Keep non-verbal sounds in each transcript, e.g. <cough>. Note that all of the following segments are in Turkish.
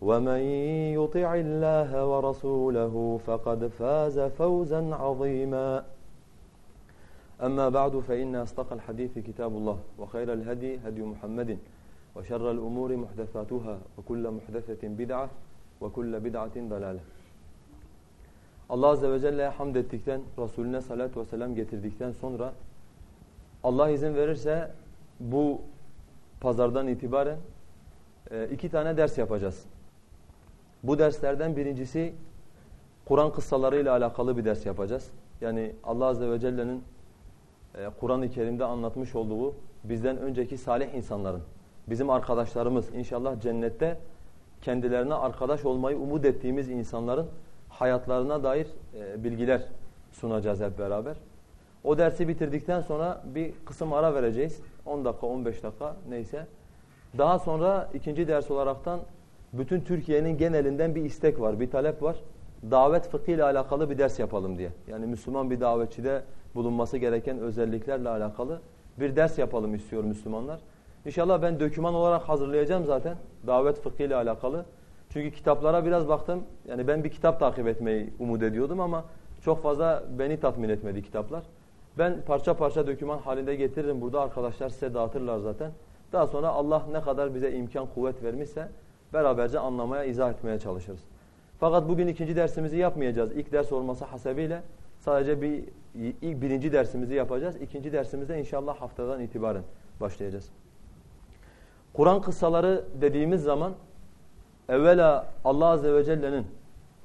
ومن يطع الله ورسوله فقد فاز فوزا عظيما أما بعد فإن أصدق الحديث كتاب الله وخير الهدي هدي محمد وشر الأمور محدثاتها وكل محدثة بدعة وكل بدعة ضلالة Allah Azze ve Celle'ye hamd ettikten, Resulüne salat ve selam getirdikten sonra Allah izin verirse bu pazardan itibaren iki tane ders yapacağız. Bu derslerden birincisi Kur'an kıssalarıyla alakalı bir ders yapacağız. Yani Allah Azze ve Celle'nin e, Kur'an-ı Kerim'de anlatmış olduğu bizden önceki salih insanların, bizim arkadaşlarımız inşallah cennette kendilerine arkadaş olmayı umut ettiğimiz insanların hayatlarına dair e, bilgiler sunacağız hep beraber. O dersi bitirdikten sonra bir kısım ara vereceğiz. 10 dakika, 15 dakika neyse. Daha sonra ikinci ders olaraktan bütün Türkiye'nin genelinden bir istek var, bir talep var. Davet fıkhı ile alakalı bir ders yapalım diye. Yani Müslüman bir davetçide bulunması gereken özelliklerle alakalı bir ders yapalım istiyor Müslümanlar. İnşallah ben döküman olarak hazırlayacağım zaten davet fıkhı ile alakalı. Çünkü kitaplara biraz baktım. Yani ben bir kitap takip etmeyi umut ediyordum ama çok fazla beni tatmin etmedi kitaplar. Ben parça parça döküman halinde getiririm. Burada arkadaşlar size dağıtırlar zaten. Daha sonra Allah ne kadar bize imkan, kuvvet vermişse beraberce anlamaya, izah etmeye çalışırız. Fakat bugün ikinci dersimizi yapmayacağız. İlk ders olması hasebiyle sadece bir ilk birinci dersimizi yapacağız. İkinci dersimizde inşallah haftadan itibaren başlayacağız. Kur'an kıssaları dediğimiz zaman evvela Allah Azze ve Celle'nin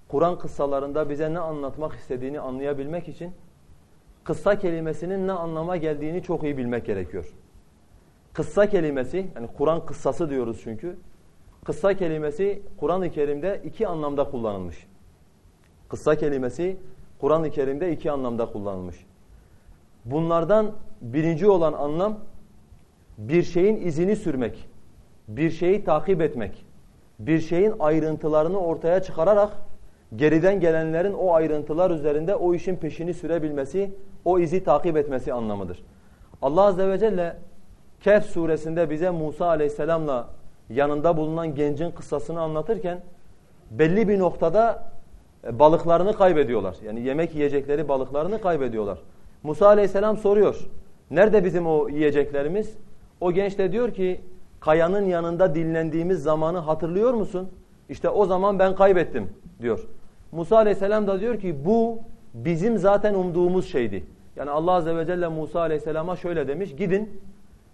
Kur'an kıssalarında bize ne anlatmak istediğini anlayabilmek için kıssa kelimesinin ne anlama geldiğini çok iyi bilmek gerekiyor. Kıssa kelimesi, yani Kur'an kıssası diyoruz çünkü. Kıssa kelimesi Kur'an-ı Kerim'de iki anlamda kullanılmış. Kıssa kelimesi Kur'an-ı Kerim'de iki anlamda kullanılmış. Bunlardan birinci olan anlam bir şeyin izini sürmek, bir şeyi takip etmek, bir şeyin ayrıntılarını ortaya çıkararak geriden gelenlerin o ayrıntılar üzerinde o işin peşini sürebilmesi, o izi takip etmesi anlamıdır. Allah Azze ve Celle Kehf suresinde bize Musa aleyhisselamla yanında bulunan gencin kıssasını anlatırken belli bir noktada e, balıklarını kaybediyorlar. Yani yemek yiyecekleri balıklarını kaybediyorlar. Musa aleyhisselam soruyor. Nerede bizim o yiyeceklerimiz? O genç de diyor ki kayanın yanında dinlendiğimiz zamanı hatırlıyor musun? İşte o zaman ben kaybettim diyor. Musa aleyhisselam da diyor ki bu bizim zaten umduğumuz şeydi. Yani Allah azze ve celle Musa aleyhisselama şöyle demiş. Gidin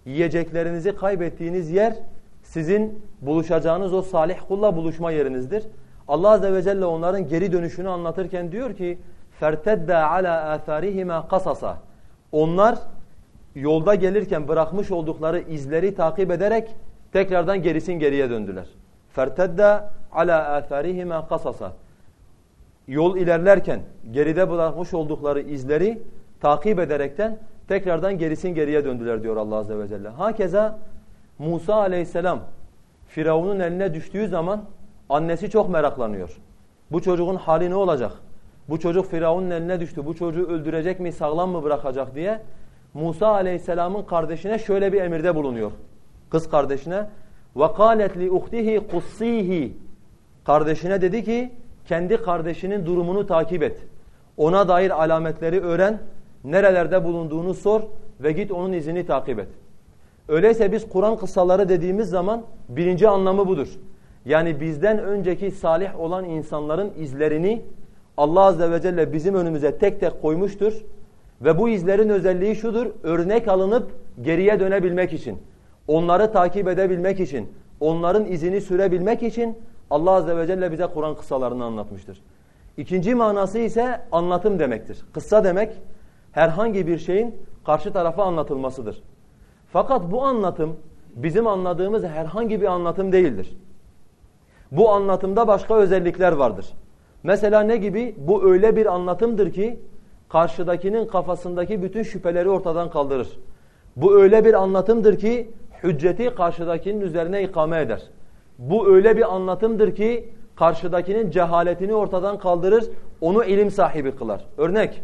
yiyeceklerinizi kaybettiğiniz yer sizin buluşacağınız o salih kulla buluşma yerinizdir. Allah azze ve celle onların geri dönüşünü anlatırken diyor ki فَارْتَدَّ عَلَى آثَارِهِمَا قَصَصًا Onlar yolda gelirken bırakmış oldukları izleri takip ederek tekrardan gerisin geriye döndüler. فَارْتَدَّ عَلَى آثَارِهِمَا قَصَصًا Yol ilerlerken geride bırakmış oldukları izleri takip ederekten tekrardan gerisin geriye döndüler diyor Allah azze ve celle. Hakeza Musa aleyhisselam Firavun'un eline düştüğü zaman annesi çok meraklanıyor. Bu çocuğun hali ne olacak? Bu çocuk Firavun'un eline düştü. Bu çocuğu öldürecek mi, sağlam mı bırakacak diye Musa aleyhisselamın kardeşine şöyle bir emirde bulunuyor. Kız kardeşine li uhtihi kussihi kardeşine dedi ki kendi kardeşinin durumunu takip et. Ona dair alametleri öğren, nerelerde bulunduğunu sor ve git onun izini takip et. Öyleyse biz Kur'an kıssaları dediğimiz zaman birinci anlamı budur. Yani bizden önceki salih olan insanların izlerini Allah Azze ve Celle bizim önümüze tek tek koymuştur. Ve bu izlerin özelliği şudur, örnek alınıp geriye dönebilmek için, onları takip edebilmek için, onların izini sürebilmek için Allah Azze ve Celle bize Kur'an kıssalarını anlatmıştır. İkinci manası ise anlatım demektir. Kıssa demek herhangi bir şeyin karşı tarafa anlatılmasıdır. Fakat bu anlatım bizim anladığımız herhangi bir anlatım değildir. Bu anlatımda başka özellikler vardır. Mesela ne gibi? Bu öyle bir anlatımdır ki karşıdakinin kafasındaki bütün şüpheleri ortadan kaldırır. Bu öyle bir anlatımdır ki hücceti karşıdakinin üzerine ikame eder. Bu öyle bir anlatımdır ki karşıdakinin cehaletini ortadan kaldırır, onu ilim sahibi kılar. Örnek,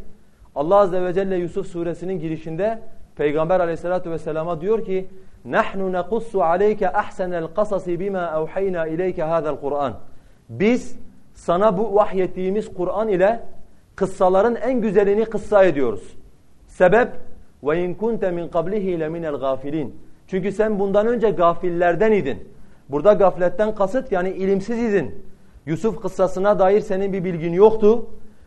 Allah Azze ve Celle Yusuf suresinin girişinde Peygamber aleyhissalatu vesselama diyor ki Nahnu nekussu aleyke ahsenel kasasi bima evheyna ileyke hadel Kur'an. Biz sana bu vahyettiğimiz Kur'an ile kıssaların en güzelini kıssa ediyoruz. Sebep ve in kunte min qablihi le minel gafilin. Çünkü sen bundan önce gafillerden idin. Burada gafletten kasıt yani ilimsiz idin. Yusuf kıssasına dair senin bir bilgin yoktu.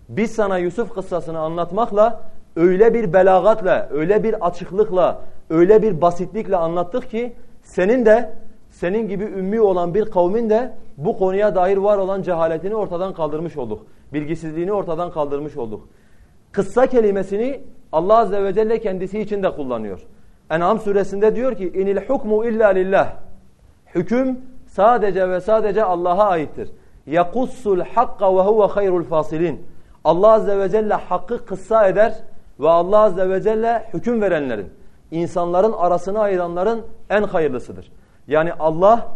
Biz sana Yusuf kıssasını anlatmakla öyle bir belagatla, öyle bir açıklıkla, öyle bir basitlikle anlattık ki senin de senin gibi ümmi olan bir kavmin de bu konuya dair var olan cehaletini ortadan kaldırmış olduk. Bilgisizliğini ortadan kaldırmış olduk. Kıssa kelimesini Allah Azze ve Celle kendisi için de kullanıyor. En'am suresinde diyor ki inil hukmu illa lillah. Hüküm sadece ve sadece Allah'a aittir. Yakussul hakka ve huve hayrul fasilin. Allah Azze ve Celle hakkı kıssa eder ve Allah Azze ve Celle hüküm verenlerin, insanların arasını ayıranların en hayırlısıdır. Yani Allah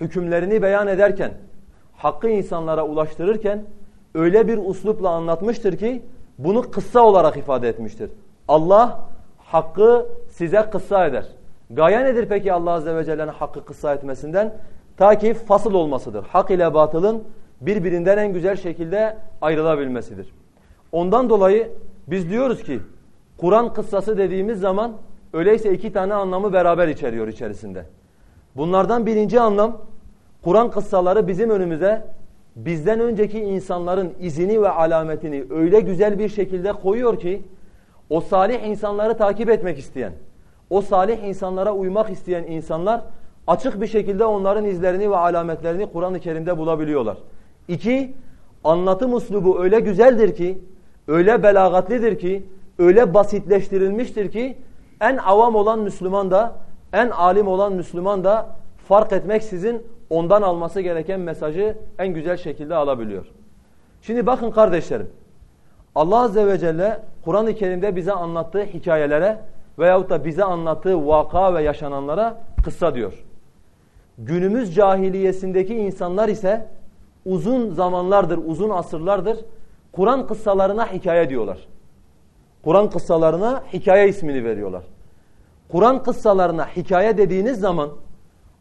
hükümlerini beyan ederken, hakkı insanlara ulaştırırken öyle bir uslupla anlatmıştır ki bunu kıssa olarak ifade etmiştir. Allah hakkı size kıssa eder. Gaye nedir peki Allah Azze ve Celle'nin hakkı kıssa etmesinden? Ta ki fasıl olmasıdır. Hak ile batılın birbirinden en güzel şekilde ayrılabilmesidir. Ondan dolayı biz diyoruz ki Kur'an kıssası dediğimiz zaman öyleyse iki tane anlamı beraber içeriyor içerisinde. Bunlardan birinci anlam Kur'an kıssaları bizim önümüze bizden önceki insanların izini ve alametini öyle güzel bir şekilde koyuyor ki o salih insanları takip etmek isteyen, o salih insanlara uymak isteyen insanlar açık bir şekilde onların izlerini ve alametlerini Kur'an-ı Kerim'de bulabiliyorlar. İki, anlatım uslubu öyle güzeldir ki, öyle belagatlidir ki, öyle basitleştirilmiştir ki en avam olan Müslüman da, en alim olan Müslüman da fark etmeksizin ondan alması gereken mesajı en güzel şekilde alabiliyor. Şimdi bakın kardeşlerim, Allah Azze ve Celle Kur'an-ı Kerim'de bize anlattığı hikayelere veyahut da bize anlattığı vaka ve yaşananlara kıssa diyor. Günümüz cahiliyesindeki insanlar ise uzun zamanlardır, uzun asırlardır Kur'an kıssalarına hikaye diyorlar. Kur'an kıssalarına hikaye ismini veriyorlar. Kur'an kıssalarına hikaye dediğiniz zaman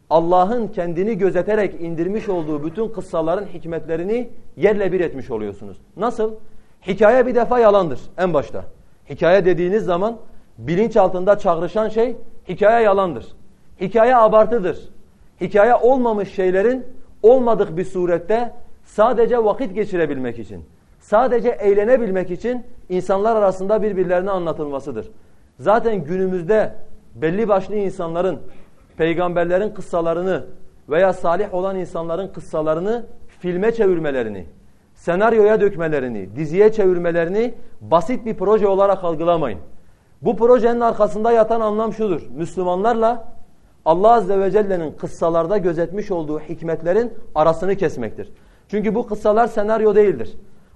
Allah'ın kendini gözeterek indirmiş olduğu bütün kıssaların hikmetlerini yerle bir etmiş oluyorsunuz. Nasıl? Hikaye bir defa yalandır en başta. Hikaye dediğiniz zaman bilinç altında çağrışan şey hikaye yalandır. Hikaye abartıdır. Hikaye olmamış şeylerin olmadık bir surette sadece vakit geçirebilmek için, sadece eğlenebilmek için insanlar arasında birbirlerine anlatılmasıdır. Zaten günümüzde belli başlı insanların peygamberlerin kıssalarını veya salih olan insanların kıssalarını filme çevirmelerini, senaryoya dökmelerini, diziye çevirmelerini basit bir proje olarak algılamayın. Bu projenin arkasında yatan anlam şudur. Müslümanlarla Allah Azze ve Celle'nin kıssalarda gözetmiş olduğu hikmetlerin arasını kesmektir. Çünkü bu kıssalar senaryo değildir.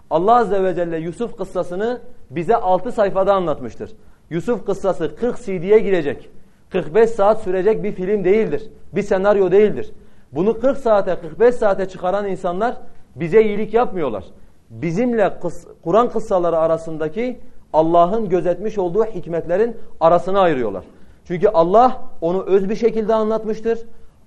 Allah Azze ve Celle Yusuf kıssasını bize 6 sayfada anlatmıştır. Yusuf kıssası 40 CD'ye girecek. 45 saat sürecek bir film değildir. Bir senaryo değildir. Bunu 40 saate 45 saate çıkaran insanlar bize iyilik yapmıyorlar. Bizimle Kur'an kıssaları arasındaki Allah'ın gözetmiş olduğu hikmetlerin arasını ayırıyorlar. Çünkü Allah onu öz bir şekilde anlatmıştır.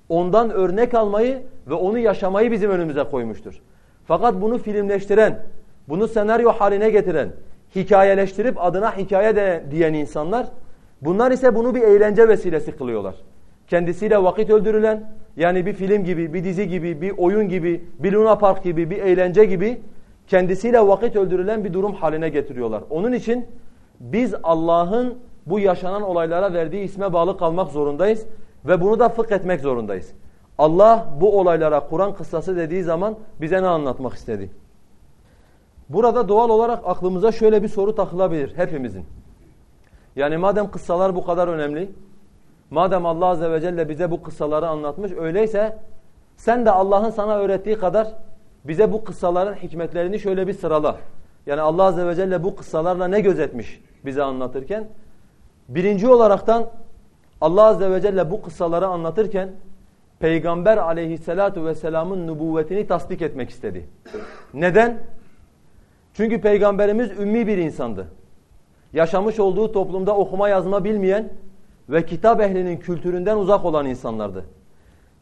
Ondan örnek almayı ve onu yaşamayı bizim önümüze koymuştur. Fakat bunu filmleştiren, bunu senaryo haline getiren, hikayeleştirip adına hikaye de diyen insanlar, bunlar ise bunu bir eğlence vesilesi kılıyorlar. Kendisiyle vakit öldürülen, yani bir film gibi, bir dizi gibi, bir oyun gibi, bir Luna Park gibi, bir eğlence gibi kendisiyle vakit öldürülen bir durum haline getiriyorlar. Onun için biz Allah'ın bu yaşanan olaylara verdiği isme bağlı kalmak zorundayız ve bunu da fıkh etmek zorundayız. Allah bu olaylara Kur'an kıssası dediği zaman bize ne anlatmak istedi? Burada doğal olarak aklımıza şöyle bir soru takılabilir hepimizin. Yani madem kıssalar bu kadar önemli, madem Allah Azze ve Celle bize bu kıssaları anlatmış, öyleyse sen de Allah'ın sana öğrettiği kadar bize bu kıssaların hikmetlerini şöyle bir sırala. Yani Allah Azze ve Celle bu kıssalarla ne gözetmiş bize anlatırken? Birinci olaraktan Allah Azze ve Celle bu kıssaları anlatırken Peygamber aleyhissalatu vesselamın nübüvvetini tasdik etmek istedi. Neden? Çünkü Peygamberimiz ümmi bir insandı. Yaşamış olduğu toplumda okuma yazma bilmeyen ve kitap ehlinin kültüründen uzak olan insanlardı.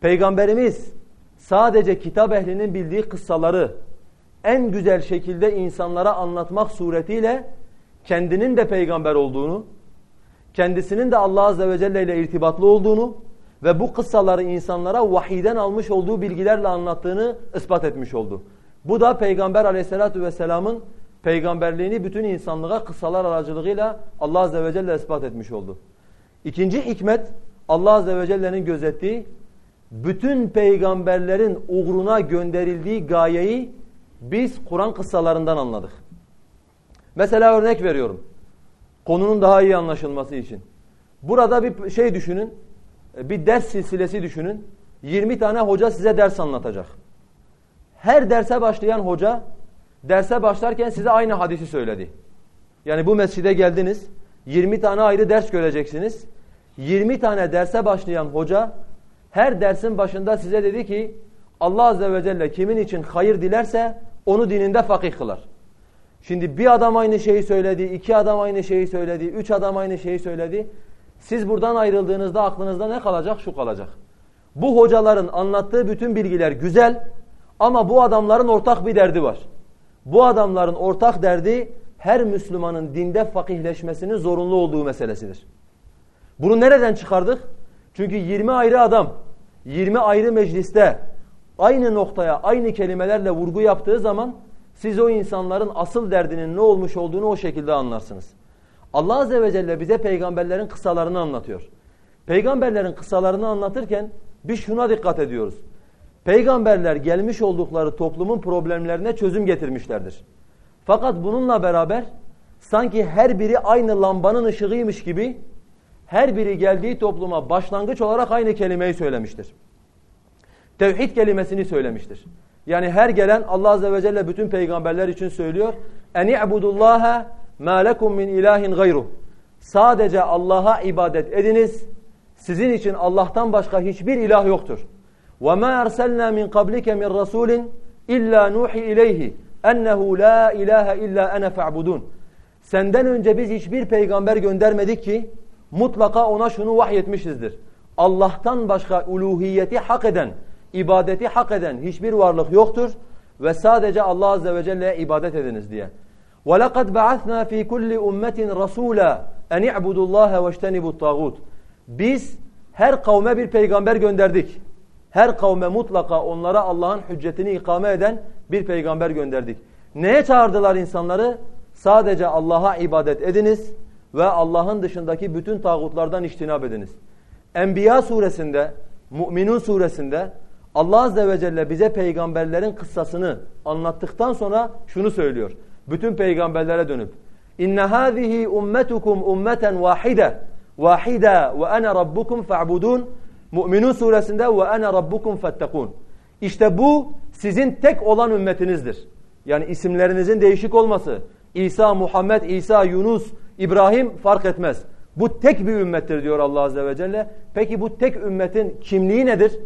Peygamberimiz sadece kitap ehlinin bildiği kıssaları en güzel şekilde insanlara anlatmak suretiyle kendinin de peygamber olduğunu, kendisinin de Allah Azze ve Celle ile irtibatlı olduğunu ve bu kıssaları insanlara vahiden almış olduğu bilgilerle anlattığını ispat etmiş oldu. Bu da Peygamber aleyhissalatu vesselamın peygamberliğini bütün insanlığa kıssalar aracılığıyla Allah Azze ve Celle ispat etmiş oldu. İkinci hikmet Allah Azze ve Celle'nin gözettiği bütün peygamberlerin uğruna gönderildiği gayeyi biz Kur'an kıssalarından anladık. Mesela örnek veriyorum. Konunun daha iyi anlaşılması için. Burada bir şey düşünün. Bir ders silsilesi düşünün. 20 tane hoca size ders anlatacak. Her derse başlayan hoca derse başlarken size aynı hadisi söyledi. Yani bu mescide geldiniz. 20 tane ayrı ders göreceksiniz. 20 tane derse başlayan hoca her dersin başında size dedi ki Allah Azze ve Celle kimin için hayır dilerse onu dininde fakih kılar. Şimdi bir adam aynı şeyi söyledi, iki adam aynı şeyi söyledi, üç adam aynı şeyi söyledi. Siz buradan ayrıldığınızda aklınızda ne kalacak? Şu kalacak. Bu hocaların anlattığı bütün bilgiler güzel ama bu adamların ortak bir derdi var. Bu adamların ortak derdi her Müslümanın dinde fakihleşmesinin zorunlu olduğu meselesidir. Bunu nereden çıkardık? Çünkü 20 ayrı adam 20 ayrı mecliste aynı noktaya aynı kelimelerle vurgu yaptığı zaman siz o insanların asıl derdinin ne olmuş olduğunu o şekilde anlarsınız. Allah Azze ve Celle bize peygamberlerin kısalarını anlatıyor. Peygamberlerin kısalarını anlatırken biz şuna dikkat ediyoruz. Peygamberler gelmiş oldukları toplumun problemlerine çözüm getirmişlerdir. Fakat bununla beraber sanki her biri aynı lambanın ışığıymış gibi her biri geldiği topluma başlangıç olarak aynı kelimeyi söylemiştir. Tevhid kelimesini söylemiştir. Yani her gelen Allah Azze ve Celle bütün peygamberler için söylüyor. En i'budullaha ma lekum min ilahin gayruh. Sadece Allah'a ibadet ediniz. Sizin için Allah'tan başka hiçbir ilah yoktur. Ve ma erselna min qablike min rasulin illa nuhi ileyhi ennehu la ilahe illa ene fa'budun. Senden önce biz hiçbir peygamber göndermedik ki mutlaka ona şunu vahyetmişizdir. Allah'tan başka uluhiyeti hak eden, ibadeti hak eden hiçbir varlık yoktur ve sadece Allah Azze ve Celle'ye ibadet ediniz diye. وَلَقَدْ بَعَثْنَا ف۪ي كُلِّ اُمَّةٍ رَسُولًا اَنْ اِعْبُدُ اللّٰهَ وَاجْتَنِبُ الطَّاغُوتِ Biz her kavme bir peygamber gönderdik. Her kavme mutlaka onlara Allah'ın hüccetini ikame eden bir peygamber gönderdik. Neye çağırdılar insanları? Sadece Allah'a ibadet ediniz ve Allah'ın dışındaki bütün tağutlardan iştinab ediniz. Enbiya suresinde, Müminun suresinde Allah Azze ve Celle bize peygamberlerin kıssasını anlattıktan sonra şunu söylüyor. Bütün peygamberlere dönüp İnne hâzihi ummetukum ummeten vahide vahide ve ene rabbukum fa'budun Müminun suresinde ve ene rabbukum fettekun İşte bu sizin tek olan ümmetinizdir. Yani isimlerinizin değişik olması İsa, Muhammed, İsa, Yunus, İbrahim fark etmez. Bu tek bir ümmettir diyor Allah Azze ve Celle. Peki bu tek ümmetin kimliği nedir?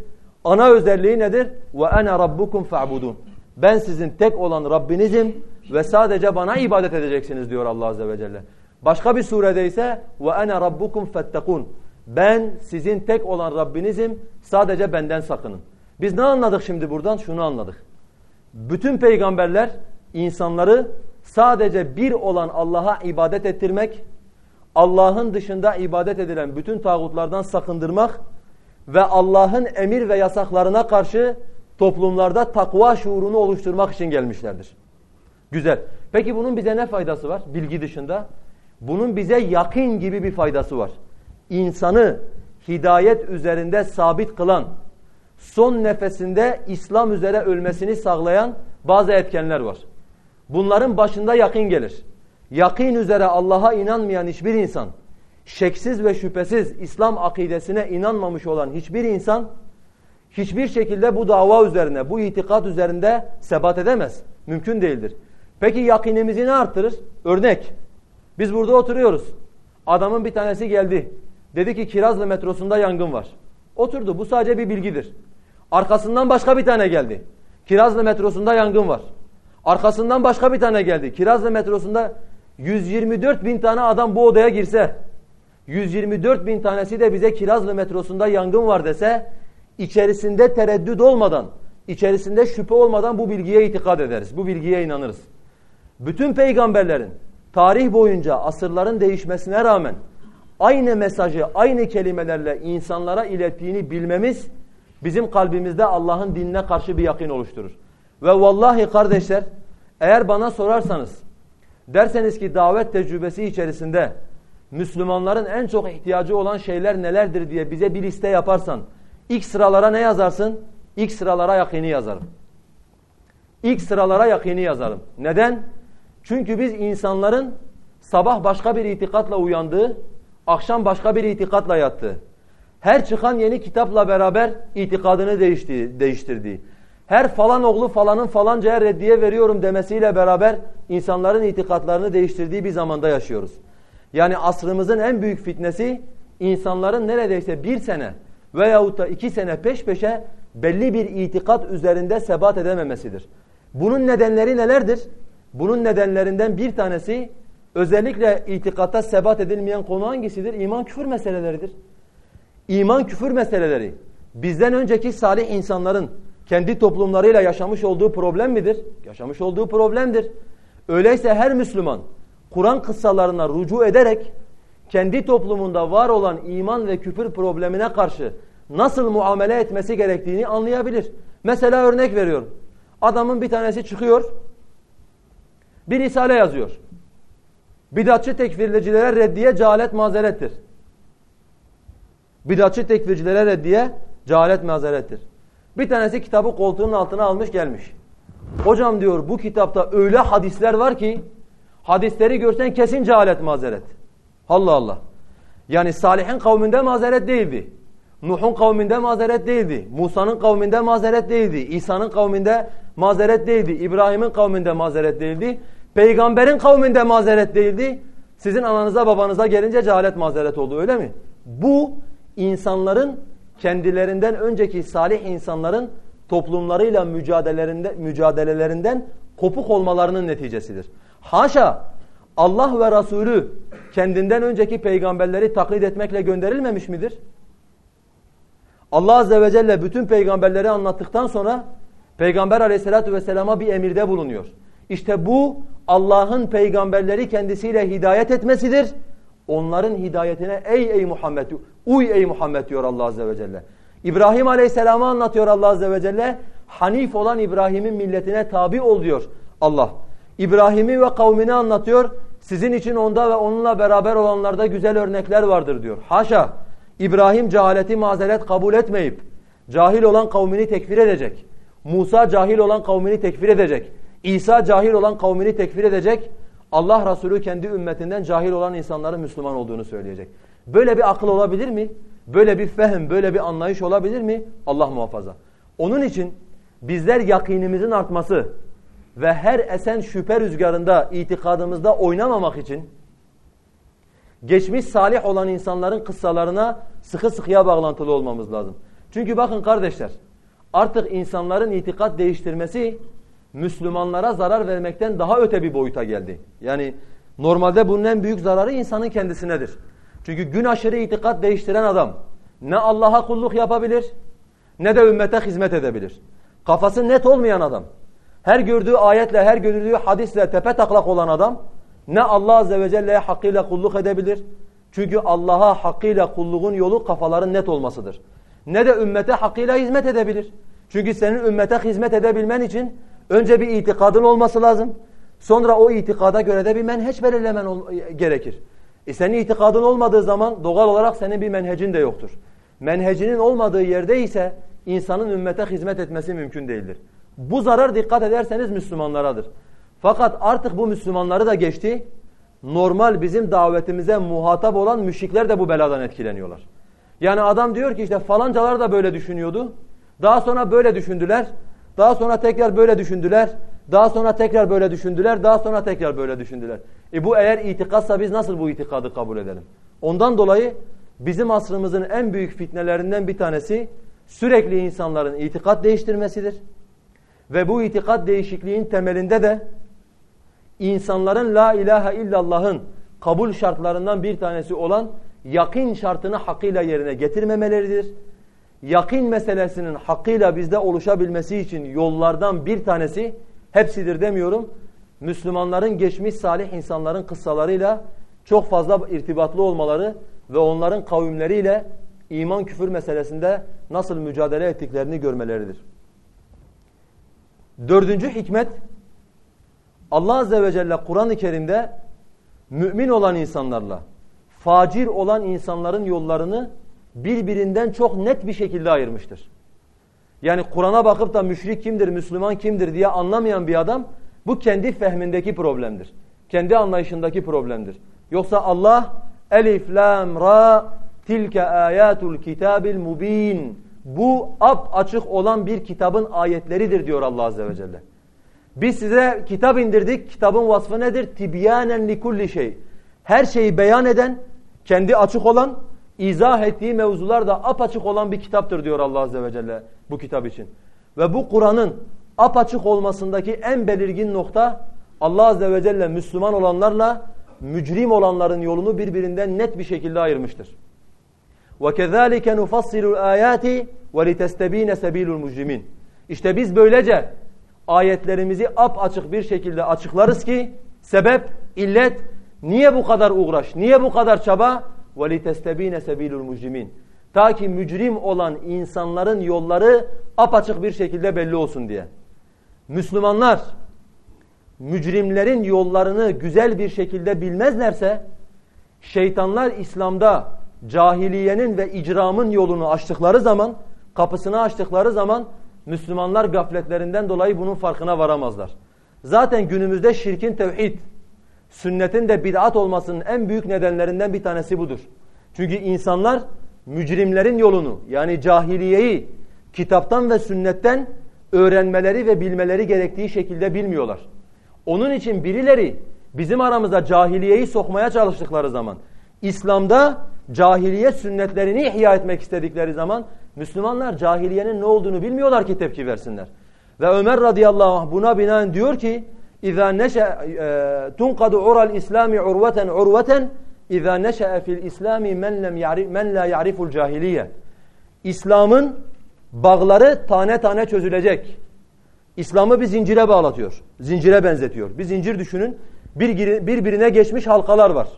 Ana özelliği nedir? Ve ene rabbukum fa'budun. Ben sizin tek olan Rabbinizim ve sadece bana ibadet edeceksiniz diyor Allah Azze ve Celle. Başka bir surede ise ve ene rabbukum fettekun. Ben sizin tek olan Rabbinizim. Sadece benden sakının. Biz ne anladık şimdi buradan? Şunu anladık. Bütün peygamberler insanları sadece bir olan Allah'a ibadet ettirmek, Allah'ın dışında ibadet edilen bütün tağutlardan sakındırmak ve Allah'ın emir ve yasaklarına karşı toplumlarda takva şuurunu oluşturmak için gelmişlerdir. Güzel. Peki bunun bize ne faydası var bilgi dışında? Bunun bize yakın gibi bir faydası var. İnsanı hidayet üzerinde sabit kılan, son nefesinde İslam üzere ölmesini sağlayan bazı etkenler var. Bunların başında yakın gelir. Yakın üzere Allah'a inanmayan hiçbir insan, şeksiz ve şüphesiz İslam akidesine inanmamış olan hiçbir insan, hiçbir şekilde bu dava üzerine, bu itikat üzerinde sebat edemez. Mümkün değildir. Peki yakinimizi ne arttırır? Örnek. Biz burada oturuyoruz. Adamın bir tanesi geldi. Dedi ki Kirazlı metrosunda yangın var. Oturdu. Bu sadece bir bilgidir. Arkasından başka bir tane geldi. Kirazlı metrosunda yangın var. Arkasından başka bir tane geldi. Kirazlı metrosunda 124 bin tane adam bu odaya girse, 124 bin tanesi de bize Kirazlı metrosunda yangın var dese, içerisinde tereddüt olmadan, içerisinde şüphe olmadan bu bilgiye itikad ederiz. Bu bilgiye inanırız. Bütün peygamberlerin tarih boyunca asırların değişmesine rağmen aynı mesajı aynı kelimelerle insanlara ilettiğini bilmemiz bizim kalbimizde Allah'ın dinine karşı bir yakin oluşturur. Ve vallahi kardeşler eğer bana sorarsanız derseniz ki davet tecrübesi içerisinde Müslümanların en çok ihtiyacı olan şeyler nelerdir diye bize bir liste yaparsan ilk sıralara ne yazarsın? İlk sıralara yakini yazarım. İlk sıralara yakini yazarım. Neden? Çünkü biz insanların sabah başka bir itikatla uyandığı, akşam başka bir itikatla yattığı, her çıkan yeni kitapla beraber itikadını değişti, değiştirdiği, her falan oğlu falanın falancaya reddiye veriyorum demesiyle beraber insanların itikatlarını değiştirdiği bir zamanda yaşıyoruz. Yani asrımızın en büyük fitnesi insanların neredeyse bir sene veyahut da iki sene peş peşe belli bir itikat üzerinde sebat edememesidir. Bunun nedenleri nelerdir? Bunun nedenlerinden bir tanesi özellikle itikatta sebat edilmeyen konu hangisidir? İman küfür meseleleridir. İman küfür meseleleri bizden önceki salih insanların kendi toplumlarıyla yaşamış olduğu problem midir? Yaşamış olduğu problemdir. Öyleyse her Müslüman Kur'an kıssalarına rucu ederek kendi toplumunda var olan iman ve küfür problemine karşı nasıl muamele etmesi gerektiğini anlayabilir. Mesela örnek veriyorum. Adamın bir tanesi çıkıyor, bir risale yazıyor. Bidatçı tekfirlecilere reddiye cehalet mazerettir. Bidatçı tekfircilere reddiye cehalet mazerettir. Bir tanesi kitabı koltuğunun altına almış gelmiş. Hocam diyor bu kitapta öyle hadisler var ki hadisleri görsen kesin cehalet mazeret. Allah Allah. Yani Salih'in kavminde mazeret değildi. Nuh'un kavminde mazeret değildi. Musa'nın kavminde mazeret değildi. İsa'nın kavminde mazeret değildi. İbrahim'in kavminde mazeret değildi. Peygamberin kavminde mazeret değildi. Sizin ananıza babanıza gelince cehalet mazeret oldu öyle mi? Bu insanların kendilerinden önceki salih insanların toplumlarıyla mücadelelerinde, mücadelelerinden kopuk olmalarının neticesidir. Haşa Allah ve Resulü kendinden önceki peygamberleri taklit etmekle gönderilmemiş midir? Allah Azze ve Celle bütün peygamberleri anlattıktan sonra Peygamber aleyhissalatü vesselama bir emirde bulunuyor. İşte bu Allah'ın peygamberleri kendisiyle hidayet etmesidir. Onların hidayetine ey ey Muhammed, uy ey Muhammed diyor Allah Azze ve Celle. İbrahim Aleyhisselam'ı anlatıyor Allah Azze ve Celle. Hanif olan İbrahim'in milletine tabi ol diyor Allah. İbrahim'i ve kavmini anlatıyor. Sizin için onda ve onunla beraber olanlarda güzel örnekler vardır diyor. Haşa İbrahim cehaleti mazeret kabul etmeyip cahil olan kavmini tekfir edecek. Musa cahil olan kavmini tekfir edecek. İsa cahil olan kavmini tekfir edecek. Allah Resulü kendi ümmetinden cahil olan insanların Müslüman olduğunu söyleyecek. Böyle bir akıl olabilir mi? Böyle bir fehm, böyle bir anlayış olabilir mi? Allah muhafaza. Onun için bizler yakinimizin artması ve her esen şüphe rüzgarında itikadımızda oynamamak için geçmiş salih olan insanların kıssalarına sıkı sıkıya bağlantılı olmamız lazım. Çünkü bakın kardeşler artık insanların itikat değiştirmesi Müslümanlara zarar vermekten daha öte bir boyuta geldi. Yani normalde bunun en büyük zararı insanın kendisinedir. Çünkü gün aşırı itikat değiştiren adam ne Allah'a kulluk yapabilir ne de ümmete hizmet edebilir. Kafası net olmayan adam, her gördüğü ayetle, her gördüğü hadisle tepe taklak olan adam ne Allah Azze ve Celle'ye hakkıyla kulluk edebilir. Çünkü Allah'a hakkıyla kulluğun yolu kafaların net olmasıdır. Ne de ümmete hakkıyla hizmet edebilir. Çünkü senin ümmete hizmet edebilmen için önce bir itikadın olması lazım. Sonra o itikada göre de bir menheç belirlemen gerekir. E senin itikadın olmadığı zaman doğal olarak senin bir menhecin de yoktur. Menhecinin olmadığı yerde ise insanın ümmete hizmet etmesi mümkün değildir. Bu zarar dikkat ederseniz Müslümanlaradır. Fakat artık bu Müslümanları da geçti. Normal bizim davetimize muhatap olan müşrikler de bu beladan etkileniyorlar. Yani adam diyor ki işte falancalar da böyle düşünüyordu. Daha sonra böyle düşündüler. Daha sonra tekrar böyle düşündüler. Daha sonra tekrar böyle düşündüler. Daha sonra tekrar böyle düşündüler. E bu eğer itikatsa biz nasıl bu itikadı kabul edelim? Ondan dolayı bizim asrımızın en büyük fitnelerinden bir tanesi sürekli insanların itikat değiştirmesidir. Ve bu itikat değişikliğin temelinde de insanların la ilahe illallah'ın kabul şartlarından bir tanesi olan yakin şartını hakkıyla yerine getirmemeleridir. Yakin meselesinin hakkıyla bizde oluşabilmesi için yollardan bir tanesi, hepsidir demiyorum, Müslümanların geçmiş salih insanların kıssalarıyla çok fazla irtibatlı olmaları ve onların kavimleriyle iman küfür meselesinde nasıl mücadele ettiklerini görmeleridir. Dördüncü hikmet Allah Azze ve Celle Kur'an-ı Kerim'de mümin olan insanlarla facir olan insanların yollarını birbirinden çok net bir şekilde ayırmıştır. Yani Kur'an'a bakıp da müşrik kimdir, Müslüman kimdir diye anlamayan bir adam bu kendi fehmindeki problemdir. Kendi anlayışındaki problemdir. Yoksa Allah elif, lam, ra tilke ayatul kitabil mubin bu ap açık olan bir kitabın ayetleridir diyor Allah Azze ve Celle. Biz size kitap indirdik. Kitabın vasfı nedir? Tibyanen likulli şey. Her şeyi beyan eden, kendi açık olan, izah ettiği mevzular da apaçık olan bir kitaptır diyor Allah Azze ve Celle bu kitap için. Ve bu Kur'an'ın apaçık olmasındaki en belirgin nokta Allah Azze ve Celle Müslüman olanlarla mücrim olanların yolunu birbirinden net bir şekilde ayırmıştır. وَكَذَٰلِكَ نُفَصِّلُ الْآيَاتِ وَلِتَسْتَب۪ينَ سَب۪يلُ الْمُجْرِمِينَ İşte biz böylece ayetlerimizi ap açık bir şekilde açıklarız ki sebep, illet, niye bu kadar uğraş, niye bu kadar çaba? وَلِتَسْتَب۪ينَ سَب۪يلُ الْمُجْرِمِينَ Ta ki mücrim olan insanların yolları apaçık bir şekilde belli olsun diye. Müslümanlar mücrimlerin yollarını güzel bir şekilde bilmezlerse şeytanlar İslam'da cahiliyenin ve icramın yolunu açtıkları zaman, kapısını açtıkları zaman Müslümanlar gafletlerinden dolayı bunun farkına varamazlar. Zaten günümüzde şirkin tevhid, sünnetin de bid'at olmasının en büyük nedenlerinden bir tanesi budur. Çünkü insanlar mücrimlerin yolunu yani cahiliyeyi kitaptan ve sünnetten öğrenmeleri ve bilmeleri gerektiği şekilde bilmiyorlar. Onun için birileri bizim aramıza cahiliyeyi sokmaya çalıştıkları zaman İslam'da cahiliye sünnetlerini ihya etmek istedikleri zaman Müslümanlar cahiliyenin ne olduğunu bilmiyorlar ki tepki versinler. Ve Ömer radıyallahu anh buna binaen diyor ki İza neşe tunkadu ural İslami urveten urveten İza neşe fil İslami men lem ya'rif men la ya'riful cahiliye. İslam'ın bağları tane tane çözülecek. İslam'ı bir zincire bağlatıyor. Zincire benzetiyor. Bir zincir düşünün. Bir, birbirine geçmiş halkalar var.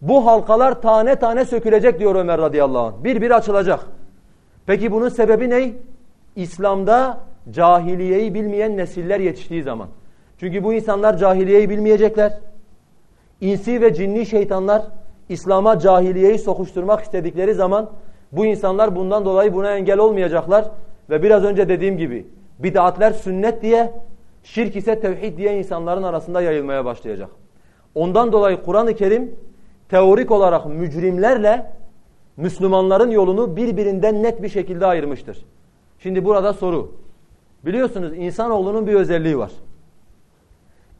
Bu halkalar tane tane sökülecek diyor Ömer radıyallahu anh. Bir bir açılacak. Peki bunun sebebi ne? İslam'da cahiliyeyi bilmeyen nesiller yetiştiği zaman. Çünkü bu insanlar cahiliyeyi bilmeyecekler. İnsi ve cinni şeytanlar İslam'a cahiliyeyi sokuşturmak istedikleri zaman bu insanlar bundan dolayı buna engel olmayacaklar. Ve biraz önce dediğim gibi bid'atler sünnet diye, şirk ise tevhid diye insanların arasında yayılmaya başlayacak. Ondan dolayı Kur'an-ı Kerim teorik olarak mücrimlerle Müslümanların yolunu birbirinden net bir şekilde ayırmıştır. Şimdi burada soru. Biliyorsunuz insanoğlunun bir özelliği var.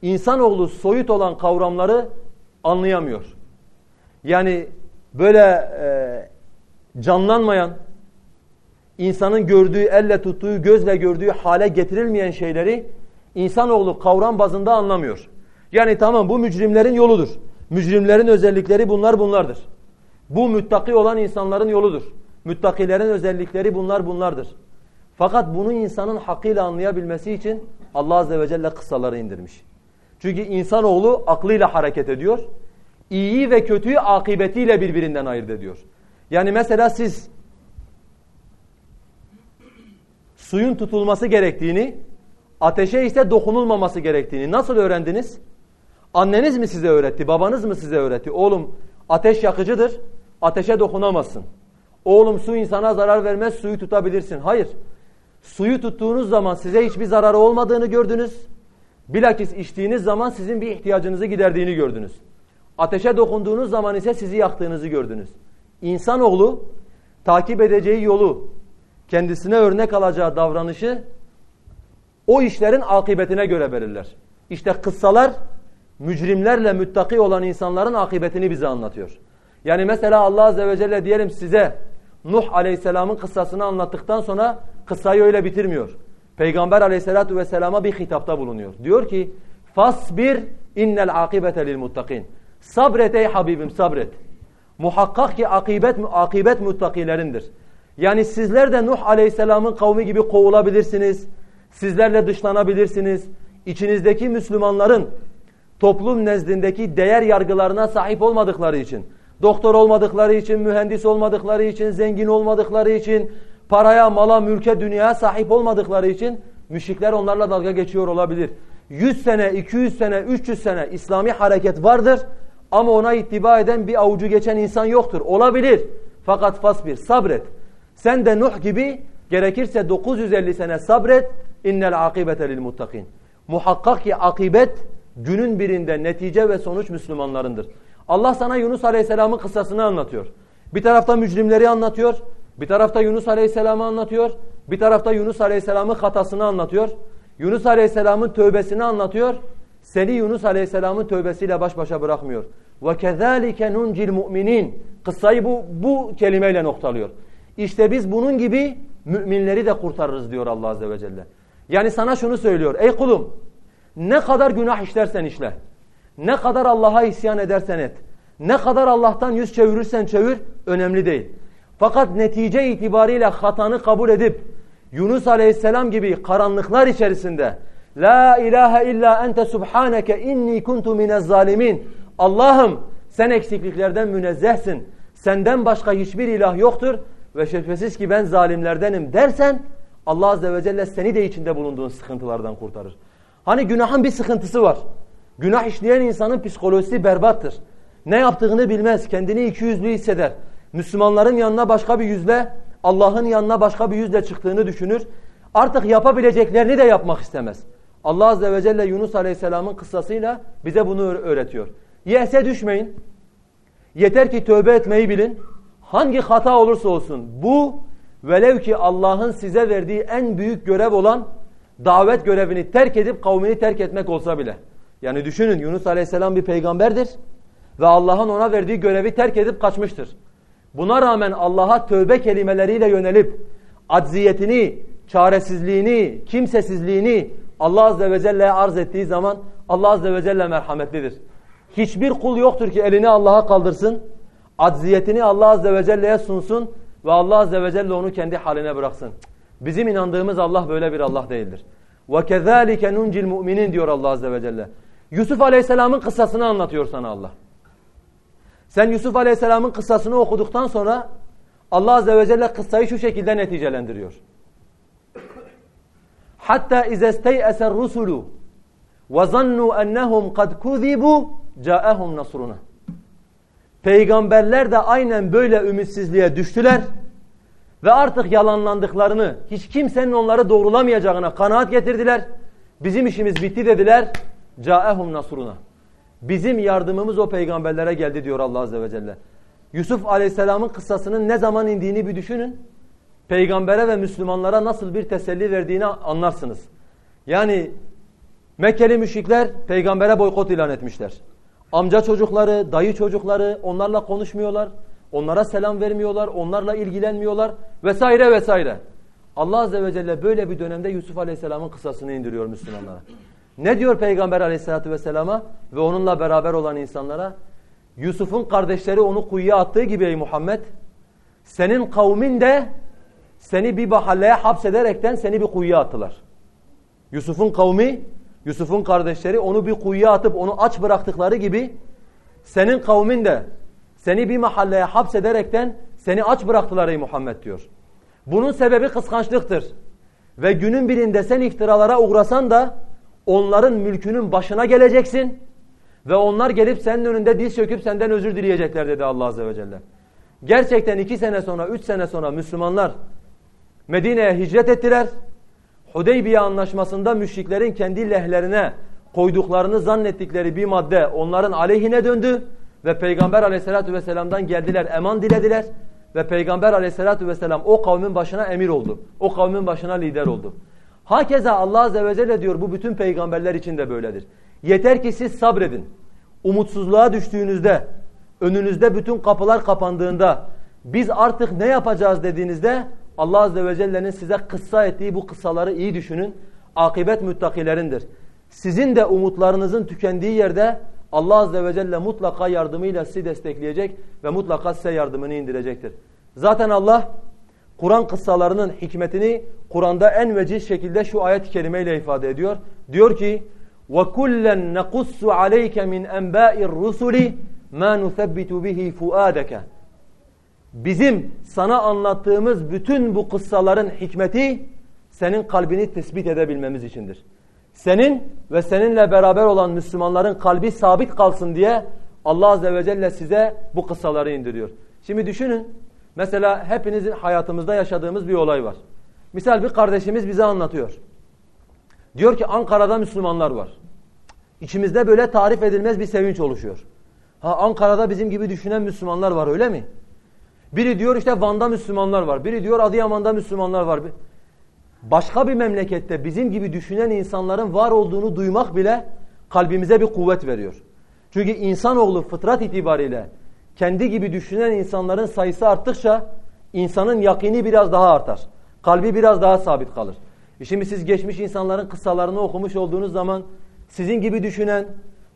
İnsanoğlu soyut olan kavramları anlayamıyor. Yani böyle e, canlanmayan, insanın gördüğü, elle tuttuğu, gözle gördüğü hale getirilmeyen şeyleri insanoğlu kavram bazında anlamıyor. Yani tamam bu mücrimlerin yoludur. Mücrimlerin özellikleri bunlar bunlardır. Bu müttaki olan insanların yoludur. Müttakilerin özellikleri bunlar bunlardır. Fakat bunu insanın hakkıyla anlayabilmesi için Allah Azze ve Celle kıssaları indirmiş. Çünkü insanoğlu aklıyla hareket ediyor. İyiyi ve kötüyü akıbetiyle birbirinden ayırt ediyor. Yani mesela siz suyun tutulması gerektiğini, ateşe ise dokunulmaması gerektiğini nasıl öğrendiniz? Anneniz mi size öğretti, babanız mı size öğretti? Oğlum ateş yakıcıdır, ateşe dokunamazsın. Oğlum su insana zarar vermez, suyu tutabilirsin. Hayır. Suyu tuttuğunuz zaman size hiçbir zararı olmadığını gördünüz. Bilakis içtiğiniz zaman sizin bir ihtiyacınızı giderdiğini gördünüz. Ateşe dokunduğunuz zaman ise sizi yaktığınızı gördünüz. İnsanoğlu takip edeceği yolu, kendisine örnek alacağı davranışı o işlerin akıbetine göre belirler. İşte kıssalar mücrimlerle müttaki olan insanların akıbetini bize anlatıyor. Yani mesela Allah Azze ve Celle diyelim size Nuh Aleyhisselam'ın kıssasını anlattıktan sonra kıssayı öyle bitirmiyor. Peygamber Aleyhisselatü vesselama bir hitapta bulunuyor. Diyor ki fasbir innel akibete lil muttakin. Sabret ey Habibim sabret. Muhakkak ki akibet, akibet muttakilerindir. Yani sizler de Nuh Aleyhisselam'ın kavmi gibi kovulabilirsiniz. Sizlerle dışlanabilirsiniz. İçinizdeki Müslümanların toplum nezdindeki değer yargılarına sahip olmadıkları için, doktor olmadıkları için, mühendis olmadıkları için, zengin olmadıkları için, paraya, mala, mülke, dünyaya sahip olmadıkları için müşrikler onlarla dalga geçiyor olabilir. 100 sene, 200 sene, 300 sene İslami hareket vardır ama ona ittiba eden bir avucu geçen insan yoktur. Olabilir. Fakat fasbir, sabret. Sen de Nuh gibi gerekirse 950 sene sabret. İnnel akibete lil muttakin. Muhakkak ki akibet günün birinde netice ve sonuç Müslümanlarındır. Allah sana Yunus Aleyhisselam'ın kıssasını anlatıyor. Bir tarafta mücrimleri anlatıyor. Bir tarafta Yunus Aleyhisselam'ı anlatıyor. Bir tarafta Yunus Aleyhisselam'ın hatasını anlatıyor. Yunus Aleyhisselam'ın tövbesini anlatıyor. Seni Yunus Aleyhisselam'ın tövbesiyle baş başa bırakmıyor. وَكَذَٰلِكَ نُنْجِ الْمُؤْمِنِينَ Kıssayı bu, bu kelimeyle noktalıyor. İşte biz bunun gibi müminleri de kurtarırız diyor Allah Azze ve Celle. Yani sana şunu söylüyor. Ey kulum ne kadar günah işlersen işle. Ne kadar Allah'a isyan edersen et. Ne kadar Allah'tan yüz çevirirsen çevir önemli değil. Fakat netice itibariyle hatanı kabul edip Yunus Aleyhisselam gibi karanlıklar içerisinde La ilahe illa ente subhaneke inni kuntu minez zalimin. Allah'ım sen eksikliklerden münezzehsin. Senden başka hiçbir ilah yoktur ve şüphesiz ki ben zalimlerdenim dersen Allah Azze ve Celle seni de içinde bulunduğun sıkıntılardan kurtarır. Hani günahın bir sıkıntısı var. Günah işleyen insanın psikolojisi berbattır. Ne yaptığını bilmez, kendini iki yüzlü hisseder. Müslümanların yanına başka bir yüzle, Allah'ın yanına başka bir yüzle çıktığını düşünür. Artık yapabileceklerini de yapmak istemez. Allah Azze ve Celle Yunus Aleyhisselam'ın kıssasıyla bize bunu öğretiyor. Yese düşmeyin. Yeter ki tövbe etmeyi bilin. Hangi hata olursa olsun bu velev ki Allah'ın size verdiği en büyük görev olan davet görevini terk edip kavmini terk etmek olsa bile. Yani düşünün Yunus Aleyhisselam bir peygamberdir ve Allah'ın ona verdiği görevi terk edip kaçmıştır. Buna rağmen Allah'a tövbe kelimeleriyle yönelip acziyetini, çaresizliğini, kimsesizliğini Allah Azze ve Celle'ye arz ettiği zaman Allah Azze ve Celle merhametlidir. Hiçbir kul yoktur ki elini Allah'a kaldırsın, acziyetini Allah Azze ve Celle'ye sunsun ve Allah Azze ve Celle onu kendi haline bıraksın. Bizim inandığımız Allah böyle bir Allah değildir. وَكَذَٰلِكَ نُنْجِ الْمُؤْمِنِينَ diyor Allah Azze ve Celle. Yusuf Aleyhisselam'ın kıssasını anlatıyor sana Allah. Sen Yusuf Aleyhisselam'ın kıssasını okuduktan sonra Allah Azze ve Celle kıssayı şu şekilde neticelendiriyor. Hatta izestey'eser rusulu ve zannu ennehum kad kuzibu ca'ehum nasruna. Peygamberler de aynen böyle ümitsizliğe düştüler ve artık yalanlandıklarını, hiç kimsenin onları doğrulamayacağına kanaat getirdiler. Bizim işimiz bitti dediler. Ca'ehum nasruna. Bizim yardımımız o peygamberlere geldi diyor Allah Azze ve Celle. Yusuf Aleyhisselam'ın kıssasının ne zaman indiğini bir düşünün. Peygambere ve Müslümanlara nasıl bir teselli verdiğini anlarsınız. Yani Mekkeli müşrikler peygambere boykot ilan etmişler. Amca çocukları, dayı çocukları onlarla konuşmuyorlar. Onlara selam vermiyorlar, onlarla ilgilenmiyorlar vesaire vesaire. Allah Azze ve Celle böyle bir dönemde Yusuf Aleyhisselam'ın kıssasını indiriyor Müslümanlara. Ne diyor Peygamber Aleyhisselatü Vesselam'a ve onunla beraber olan insanlara? Yusuf'un kardeşleri onu kuyuya attığı gibi ey Muhammed senin kavmin de seni bir mahalleye hapsederekten seni bir kuyuya attılar. Yusuf'un kavmi, Yusuf'un kardeşleri onu bir kuyuya atıp onu aç bıraktıkları gibi senin kavmin de seni bir mahalleye hapsederekten seni aç bıraktılar ey Muhammed diyor. Bunun sebebi kıskançlıktır. Ve günün birinde sen iftiralara uğrasan da onların mülkünün başına geleceksin. Ve onlar gelip senin önünde diz çöküp senden özür dileyecekler dedi Allah Azze ve Celle. Gerçekten iki sene sonra, üç sene sonra Müslümanlar Medine'ye hicret ettiler. Hudeybiye anlaşmasında müşriklerin kendi lehlerine koyduklarını zannettikleri bir madde onların aleyhine döndü. Ve Peygamber aleyhissalatü vesselam'dan geldiler, eman dilediler. Ve Peygamber aleyhissalatü vesselam o kavmin başına emir oldu. O kavmin başına lider oldu. Hakeza Allah azze ve celle diyor bu bütün peygamberler için de böyledir. Yeter ki siz sabredin. Umutsuzluğa düştüğünüzde, önünüzde bütün kapılar kapandığında, biz artık ne yapacağız dediğinizde Allah azze ve celle'nin size kıssa ettiği bu kıssaları iyi düşünün. Akibet müttakilerindir. Sizin de umutlarınızın tükendiği yerde Allah azze ve celle mutlaka yardımıyla sizi destekleyecek ve mutlaka size yardımını indirecektir. Zaten Allah Kur'an kıssalarının hikmetini Kur'an'da en veciz şekilde şu ayet-i kerimeyle ifade ediyor. Diyor ki وَكُلًّا نَقُصُّ عَلَيْكَ مِنْ أَنْبَاءِ الرُّسُلِ مَا نُثَبِّتُ بِهِ فُؤَادَكَ Bizim sana anlattığımız bütün bu kıssaların hikmeti senin kalbini tespit edebilmemiz içindir. Senin ve seninle beraber olan Müslümanların kalbi sabit kalsın diye Allah Azze ve Celle size bu kıssaları indiriyor. Şimdi düşünün mesela hepinizin hayatımızda yaşadığımız bir olay var. Misal bir kardeşimiz bize anlatıyor. Diyor ki Ankara'da Müslümanlar var. İçimizde böyle tarif edilmez bir sevinç oluşuyor. Ha Ankara'da bizim gibi düşünen Müslümanlar var öyle mi? Biri diyor işte Van'da Müslümanlar var. Biri diyor Adıyaman'da Müslümanlar var. Başka bir memlekette bizim gibi düşünen insanların var olduğunu duymak bile kalbimize bir kuvvet veriyor. Çünkü insanoğlu fıtrat itibariyle kendi gibi düşünen insanların sayısı arttıkça insanın yakini biraz daha artar. Kalbi biraz daha sabit kalır. E şimdi siz geçmiş insanların kıssalarını okumuş olduğunuz zaman sizin gibi düşünen,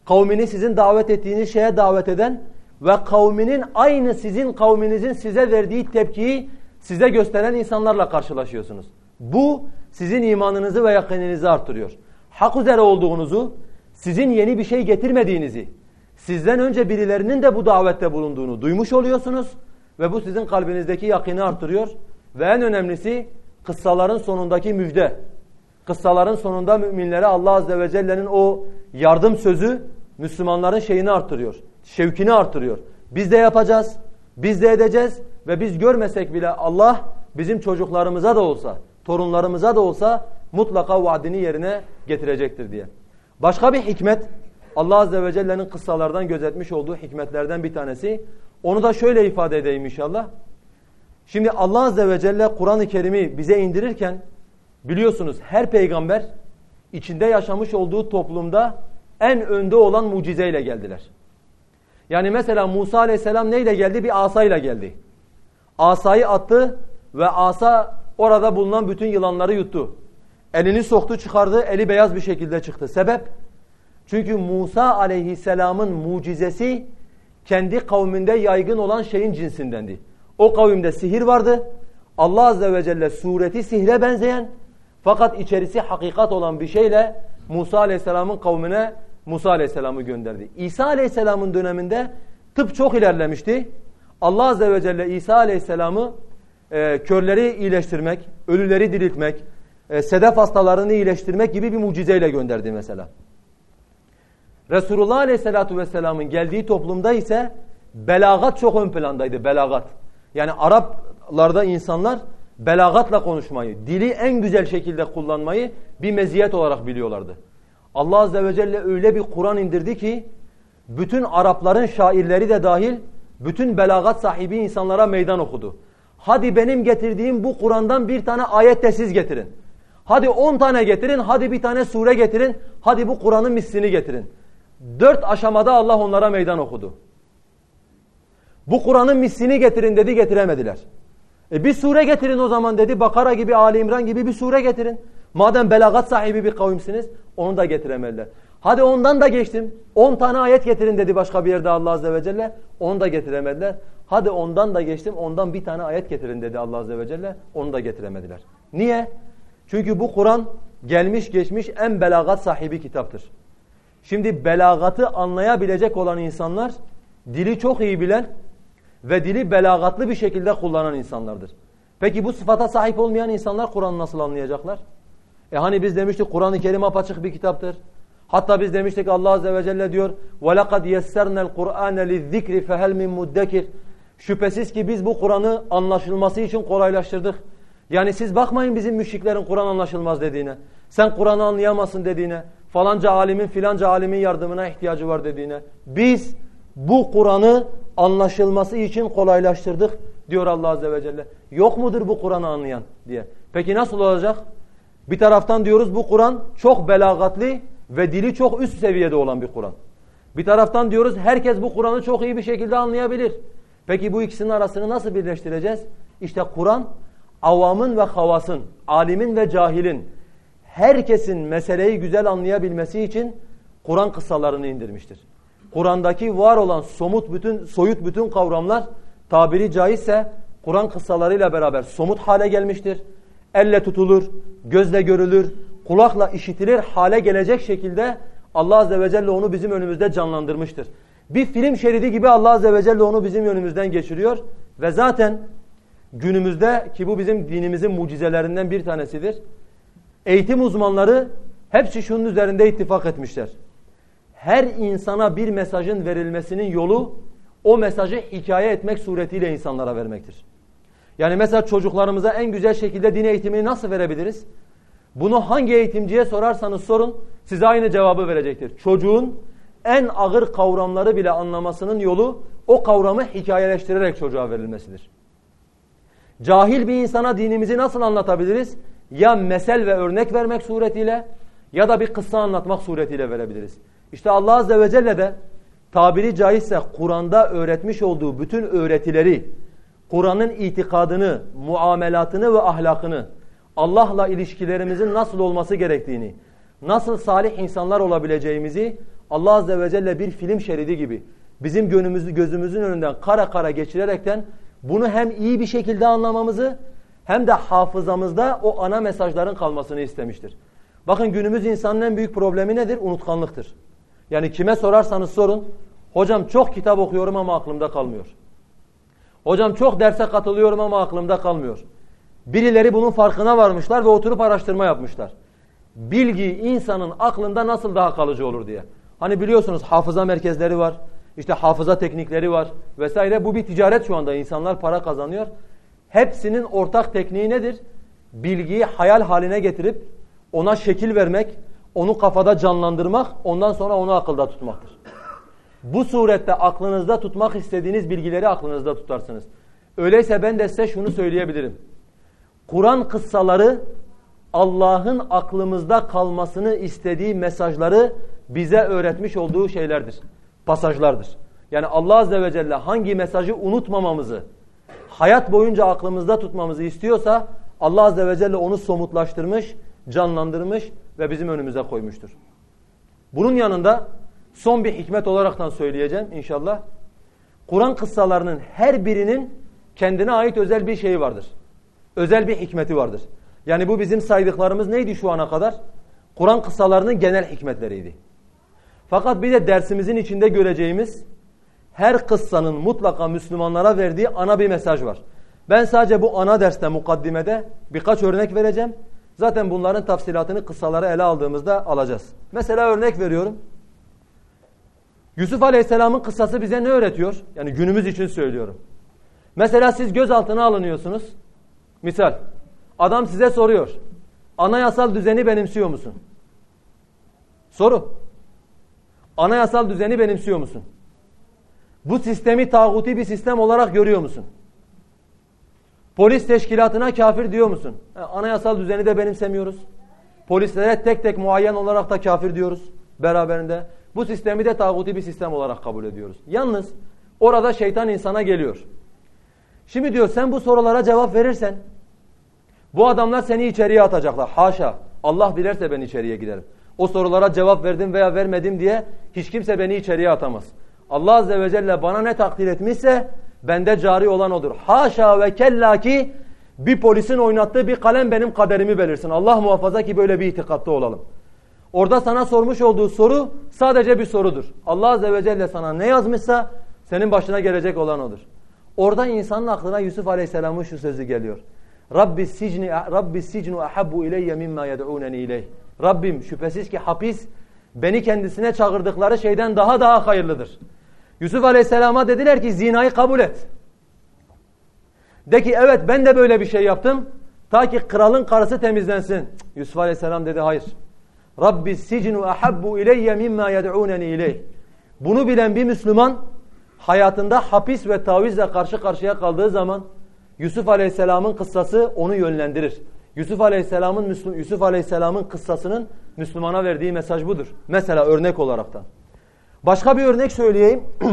kavmini sizin davet ettiğiniz şeye davet eden ve kavminin aynı sizin kavminizin size verdiği tepkiyi size gösteren insanlarla karşılaşıyorsunuz. Bu sizin imanınızı ve yakınınızı arttırıyor. Hak üzere olduğunuzu, sizin yeni bir şey getirmediğinizi, sizden önce birilerinin de bu davette bulunduğunu duymuş oluyorsunuz ve bu sizin kalbinizdeki yakını arttırıyor ve en önemlisi kıssaların sonundaki müjde. Kıssaların sonunda müminlere Allah Azze ve Celle'nin o yardım sözü Müslümanların şeyini arttırıyor şevkini artırıyor. Biz de yapacağız, biz de edeceğiz ve biz görmesek bile Allah bizim çocuklarımıza da olsa, torunlarımıza da olsa mutlaka vaadini yerine getirecektir diye. Başka bir hikmet Allah Azze ve Celle'nin kıssalardan gözetmiş olduğu hikmetlerden bir tanesi. Onu da şöyle ifade edeyim inşallah. Şimdi Allah Azze ve Celle Kur'an-ı Kerim'i bize indirirken biliyorsunuz her peygamber içinde yaşamış olduğu toplumda en önde olan mucizeyle geldiler. Yani mesela Musa aleyhisselam neyle geldi? Bir asayla geldi. Asayı attı ve asa orada bulunan bütün yılanları yuttu. Elini soktu çıkardı, eli beyaz bir şekilde çıktı. Sebep? Çünkü Musa aleyhisselamın mucizesi kendi kavminde yaygın olan şeyin cinsindendi. O kavimde sihir vardı. Allah azze ve celle sureti sihre benzeyen fakat içerisi hakikat olan bir şeyle Musa aleyhisselamın kavmine Musa Aleyhisselam'ı gönderdi. İsa Aleyhisselam'ın döneminde tıp çok ilerlemişti. Allah Azze ve Celle İsa Aleyhisselam'ı e, körleri iyileştirmek, ölüleri diriltmek, e, sedef hastalarını iyileştirmek gibi bir mucizeyle gönderdi mesela. Resulullah Aleyhisselatü Vesselam'ın geldiği toplumda ise belagat çok ön plandaydı, belagat. Yani Araplarda insanlar belagatla konuşmayı, dili en güzel şekilde kullanmayı bir meziyet olarak biliyorlardı. Allah Azze ve Celle öyle bir Kur'an indirdi ki bütün Arapların şairleri de dahil bütün belagat sahibi insanlara meydan okudu. Hadi benim getirdiğim bu Kur'an'dan bir tane ayet de siz getirin. Hadi on tane getirin, hadi bir tane sure getirin, hadi bu Kur'an'ın mislini getirin. Dört aşamada Allah onlara meydan okudu. Bu Kur'an'ın mislini getirin dedi getiremediler. E bir sure getirin o zaman dedi. Bakara gibi, Ali İmran gibi bir sure getirin. Madem belagat sahibi bir kavimsiniz onu da getiremediler. Hadi ondan da geçtim. 10 tane ayet getirin dedi başka bir yerde Allah Azze ve Celle. Onu da getiremediler. Hadi ondan da geçtim. Ondan bir tane ayet getirin dedi Allah Azze ve Celle. Onu da getiremediler. Niye? Çünkü bu Kur'an gelmiş geçmiş en belagat sahibi kitaptır. Şimdi belagatı anlayabilecek olan insanlar dili çok iyi bilen ve dili belagatlı bir şekilde kullanan insanlardır. Peki bu sıfata sahip olmayan insanlar Kur'an'ı nasıl anlayacaklar? E hani biz demiştik Kur'an-ı Kerim apaçık bir kitaptır. Hatta biz demiştik Allah Azze ve Celle diyor وَلَقَدْ يَسَّرْنَا الْقُرْآنَ لِلذِّكْرِ فَهَلْ مِنْ مُدَّكِرٍ Şüphesiz ki biz bu Kur'an'ı anlaşılması için kolaylaştırdık. Yani siz bakmayın bizim müşriklerin Kur'an anlaşılmaz dediğine. Sen Kur'an'ı anlayamazsın dediğine. Falanca alimin filanca alimin yardımına ihtiyacı var dediğine. Biz bu Kur'an'ı anlaşılması için kolaylaştırdık diyor Allah Azze ve Celle. Yok mudur bu Kur'an'ı anlayan diye. Peki nasıl olacak? Bir taraftan diyoruz bu Kur'an çok belagatli ve dili çok üst seviyede olan bir Kur'an. Bir taraftan diyoruz herkes bu Kur'an'ı çok iyi bir şekilde anlayabilir. Peki bu ikisinin arasını nasıl birleştireceğiz? İşte Kur'an avamın ve havasın, alimin ve cahilin herkesin meseleyi güzel anlayabilmesi için Kur'an kıssalarını indirmiştir. Kur'an'daki var olan somut bütün soyut bütün kavramlar tabiri caizse Kur'an kıssalarıyla beraber somut hale gelmiştir. Elle tutulur, gözle görülür, kulakla işitilir hale gelecek şekilde Allah Azze ve Celle onu bizim önümüzde canlandırmıştır. Bir film şeridi gibi Allah Azze ve Celle onu bizim önümüzden geçiriyor ve zaten günümüzde ki bu bizim dinimizin mucizelerinden bir tanesidir. Eğitim uzmanları hepsi şunun üzerinde ittifak etmişler. Her insana bir mesajın verilmesinin yolu o mesajı hikaye etmek suretiyle insanlara vermektir. Yani mesela çocuklarımıza en güzel şekilde din eğitimini nasıl verebiliriz? Bunu hangi eğitimciye sorarsanız sorun size aynı cevabı verecektir. Çocuğun en ağır kavramları bile anlamasının yolu o kavramı hikayeleştirerek çocuğa verilmesidir. Cahil bir insana dinimizi nasıl anlatabiliriz? Ya mesel ve örnek vermek suretiyle ya da bir kıssa anlatmak suretiyle verebiliriz. İşte Allah Azze ve Celle de tabiri caizse Kur'an'da öğretmiş olduğu bütün öğretileri, Kur'an'ın itikadını, muamelatını ve ahlakını, Allah'la ilişkilerimizin nasıl olması gerektiğini, nasıl salih insanlar olabileceğimizi Allah Azze ve Celle bir film şeridi gibi bizim gönlümüzü, gözümüzün önünden kara kara geçirerekten bunu hem iyi bir şekilde anlamamızı hem de hafızamızda o ana mesajların kalmasını istemiştir. Bakın günümüz insanın en büyük problemi nedir? Unutkanlıktır. Yani kime sorarsanız sorun, hocam çok kitap okuyorum ama aklımda kalmıyor. Hocam çok derse katılıyorum ama aklımda kalmıyor. Birileri bunun farkına varmışlar ve oturup araştırma yapmışlar. Bilgi insanın aklında nasıl daha kalıcı olur diye. Hani biliyorsunuz hafıza merkezleri var, işte hafıza teknikleri var vesaire. Bu bir ticaret şu anda. İnsanlar para kazanıyor. Hepsinin ortak tekniği nedir? Bilgiyi hayal haline getirip ona şekil vermek, onu kafada canlandırmak, ondan sonra onu akılda tutmaktır. Bu surette aklınızda tutmak istediğiniz bilgileri aklınızda tutarsınız. Öyleyse ben de size şunu söyleyebilirim. Kur'an kıssaları Allah'ın aklımızda kalmasını istediği mesajları bize öğretmiş olduğu şeylerdir. Pasajlardır. Yani Allah Azze ve Celle hangi mesajı unutmamamızı, hayat boyunca aklımızda tutmamızı istiyorsa Allah Azze ve Celle onu somutlaştırmış, canlandırmış ve bizim önümüze koymuştur. Bunun yanında son bir hikmet olaraktan söyleyeceğim inşallah. Kur'an kıssalarının her birinin kendine ait özel bir şeyi vardır. Özel bir hikmeti vardır. Yani bu bizim saydıklarımız neydi şu ana kadar? Kur'an kıssalarının genel hikmetleriydi. Fakat bir de dersimizin içinde göreceğimiz her kıssanın mutlaka Müslümanlara verdiği ana bir mesaj var. Ben sadece bu ana derste mukaddimede birkaç örnek vereceğim. Zaten bunların tafsilatını kıssaları ele aldığımızda alacağız. Mesela örnek veriyorum. Yusuf Aleyhisselam'ın kıssası bize ne öğretiyor? Yani günümüz için söylüyorum. Mesela siz gözaltına alınıyorsunuz. Misal adam size soruyor. Anayasal düzeni benimsiyor musun? Soru. Anayasal düzeni benimsiyor musun? Bu sistemi tağuti bir sistem olarak görüyor musun? Polis teşkilatına kafir diyor musun? anayasal düzeni de benimsemiyoruz. Polislere tek tek muayyen olarak da kafir diyoruz beraberinde. Bu sistemi de tağuti bir sistem olarak kabul ediyoruz. Yalnız orada şeytan insana geliyor. Şimdi diyor sen bu sorulara cevap verirsen bu adamlar seni içeriye atacaklar. Haşa Allah dilerse ben içeriye giderim. O sorulara cevap verdim veya vermedim diye hiç kimse beni içeriye atamaz. Allah Azze ve Celle bana ne takdir etmişse bende cari olan odur. Haşa ve kella ki bir polisin oynattığı bir kalem benim kaderimi belirsin. Allah muhafaza ki böyle bir itikatta olalım. Orada sana sormuş olduğu soru sadece bir sorudur. Allah Azze ve Celle sana ne yazmışsa senin başına gelecek olan odur. Orada insanın aklına Yusuf Aleyhisselam'ın şu sözü geliyor. Rabbi sicni Rabbi sicnu ahabbu ileyye mimma yed'uneni ileyh. Rabbim şüphesiz ki hapis beni kendisine çağırdıkları şeyden daha daha hayırlıdır. Yusuf Aleyhisselam'a dediler ki zinayı kabul et. De ki evet ben de böyle bir şey yaptım. Ta ki kralın karısı temizlensin. Yusuf Aleyhisselam dedi hayır. Rabbi sicnu ahabbu ileyye mimma yed'uneni ileyh. Bunu bilen bir Müslüman hayatında hapis ve tavizle karşı karşıya kaldığı zaman Yusuf Aleyhisselam'ın kıssası onu yönlendirir. Yusuf Aleyhisselam'ın Yusuf Aleyhisselam'ın kıssasının Müslümana verdiği mesaj budur. Mesela örnek olarak da. Başka bir örnek söyleyeyim. <clears throat>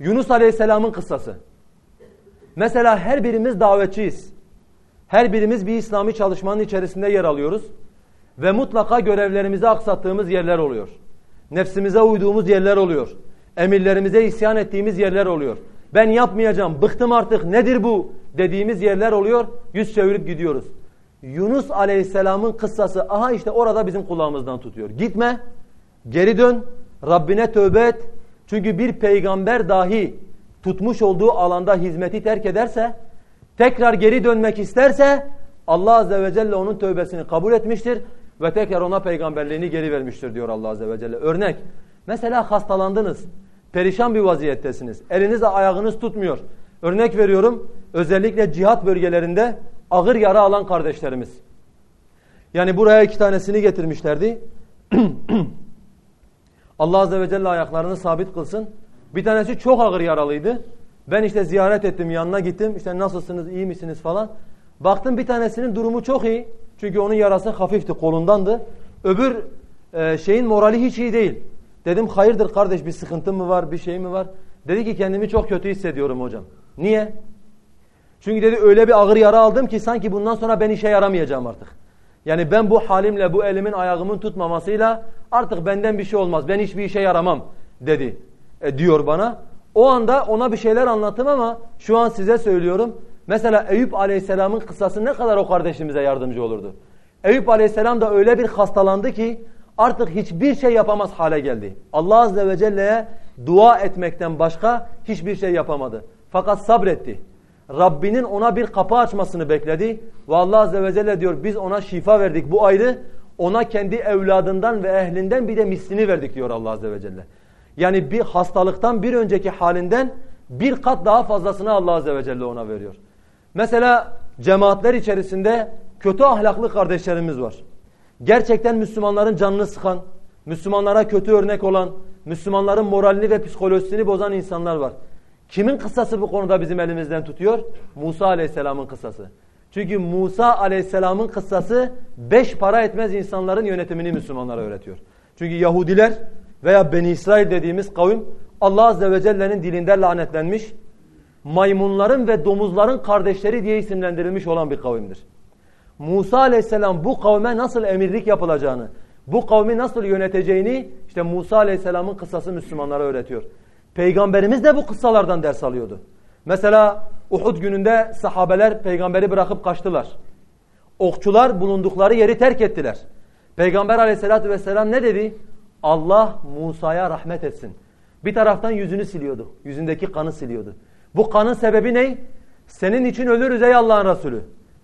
Yunus Aleyhisselam'ın kıssası. Mesela her birimiz davetçiyiz. Her birimiz bir İslami çalışmanın içerisinde yer alıyoruz. Ve mutlaka görevlerimizi aksattığımız yerler oluyor. Nefsimize uyduğumuz yerler oluyor. Emirlerimize isyan ettiğimiz yerler oluyor. Ben yapmayacağım, bıktım artık nedir bu dediğimiz yerler oluyor. Yüz çevirip gidiyoruz. Yunus Aleyhisselam'ın kıssası aha işte orada bizim kulağımızdan tutuyor. Gitme, geri dön, Rabbine tövbe et. Çünkü bir peygamber dahi tutmuş olduğu alanda hizmeti terk ederse, tekrar geri dönmek isterse Allah Azze ve Celle onun tövbesini kabul etmiştir ve tekrar ona peygamberliğini geri vermiştir diyor Allah Azze ve Celle. Örnek, mesela hastalandınız, perişan bir vaziyettesiniz, eliniz ayağınız tutmuyor. Örnek veriyorum, özellikle cihat bölgelerinde ağır yara alan kardeşlerimiz. Yani buraya iki tanesini getirmişlerdi. <clears throat> Allah Azze ve Celle ayaklarını sabit kılsın. Bir tanesi çok ağır yaralıydı. Ben işte ziyaret ettim, yanına gittim. İşte nasılsınız, iyi misiniz falan. Baktım bir tanesinin durumu çok iyi. Çünkü onun yarası hafifti, kolundandı. Öbür e, şeyin morali hiç iyi değil. Dedim hayırdır kardeş bir sıkıntı mı var, bir şey mi var? Dedi ki kendimi çok kötü hissediyorum hocam. Niye? Çünkü dedi öyle bir ağır yara aldım ki sanki bundan sonra ben işe yaramayacağım artık. Yani ben bu halimle, bu elimin ayağımın tutmamasıyla artık benden bir şey olmaz. Ben hiçbir işe yaramam dedi e, diyor bana. O anda ona bir şeyler anlattım ama şu an size söylüyorum. Mesela Eyüp Aleyhisselam'ın kıssası ne kadar o kardeşimize yardımcı olurdu. Eyüp Aleyhisselam da öyle bir hastalandı ki artık hiçbir şey yapamaz hale geldi. Allah Azze ve Celle'ye dua etmekten başka hiçbir şey yapamadı. Fakat sabretti. Rabbinin ona bir kapı açmasını bekledi. Ve Allah Azze ve Celle diyor biz ona şifa verdik bu ayrı. Ona kendi evladından ve ehlinden bir de mislini verdik diyor Allah Azze ve Celle. Yani bir hastalıktan bir önceki halinden bir kat daha fazlasını Allah Azze ve Celle ona veriyor. Mesela cemaatler içerisinde kötü ahlaklı kardeşlerimiz var. Gerçekten Müslümanların canını sıkan, Müslümanlara kötü örnek olan, Müslümanların moralini ve psikolojisini bozan insanlar var. Kimin kıssası bu konuda bizim elimizden tutuyor? Musa Aleyhisselam'ın kıssası. Çünkü Musa Aleyhisselam'ın kıssası beş para etmez insanların yönetimini Müslümanlara öğretiyor. Çünkü Yahudiler veya Beni İsrail dediğimiz kavim Allah Azze ve Celle'nin dilinde lanetlenmiş, maymunların ve domuzların kardeşleri diye isimlendirilmiş olan bir kavimdir. Musa Aleyhisselam bu kavme nasıl emirlik yapılacağını, bu kavmi nasıl yöneteceğini işte Musa Aleyhisselam'ın kıssası Müslümanlara öğretiyor. Peygamberimiz de bu kıssalardan ders alıyordu. Mesela Uhud gününde sahabeler peygamberi bırakıp kaçtılar. Okçular bulundukları yeri terk ettiler. Peygamber aleyhissalatü vesselam ne dedi? Allah Musa'ya rahmet etsin. Bir taraftan yüzünü siliyordu. Yüzündeki kanı siliyordu. Bu kanın sebebi ne? Senin için ölürüz ey Allah'ın Resulü.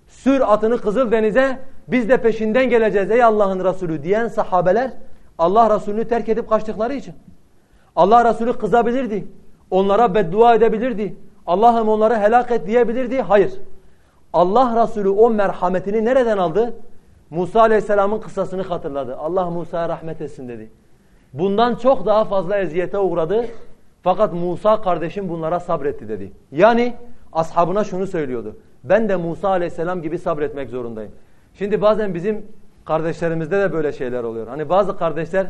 Sür atını Kızıl Denize biz de peşinden geleceğiz ey Allah'ın Resulü diyen sahabeler Allah Resulü'nü terk edip kaçtıkları için. Allah Resulü kızabilirdi. Onlara beddua edebilirdi. Allah'ım onları helak et diyebilirdi. Hayır. Allah Resulü o merhametini nereden aldı? Musa Aleyhisselam'ın kıssasını hatırladı. Allah Musa'ya rahmet etsin dedi. Bundan çok daha fazla eziyete uğradı. Fakat Musa kardeşim bunlara sabretti dedi. Yani ashabına şunu söylüyordu. Ben de Musa aleyhisselam gibi sabretmek zorundayım. Şimdi bazen bizim kardeşlerimizde de böyle şeyler oluyor. Hani bazı kardeşler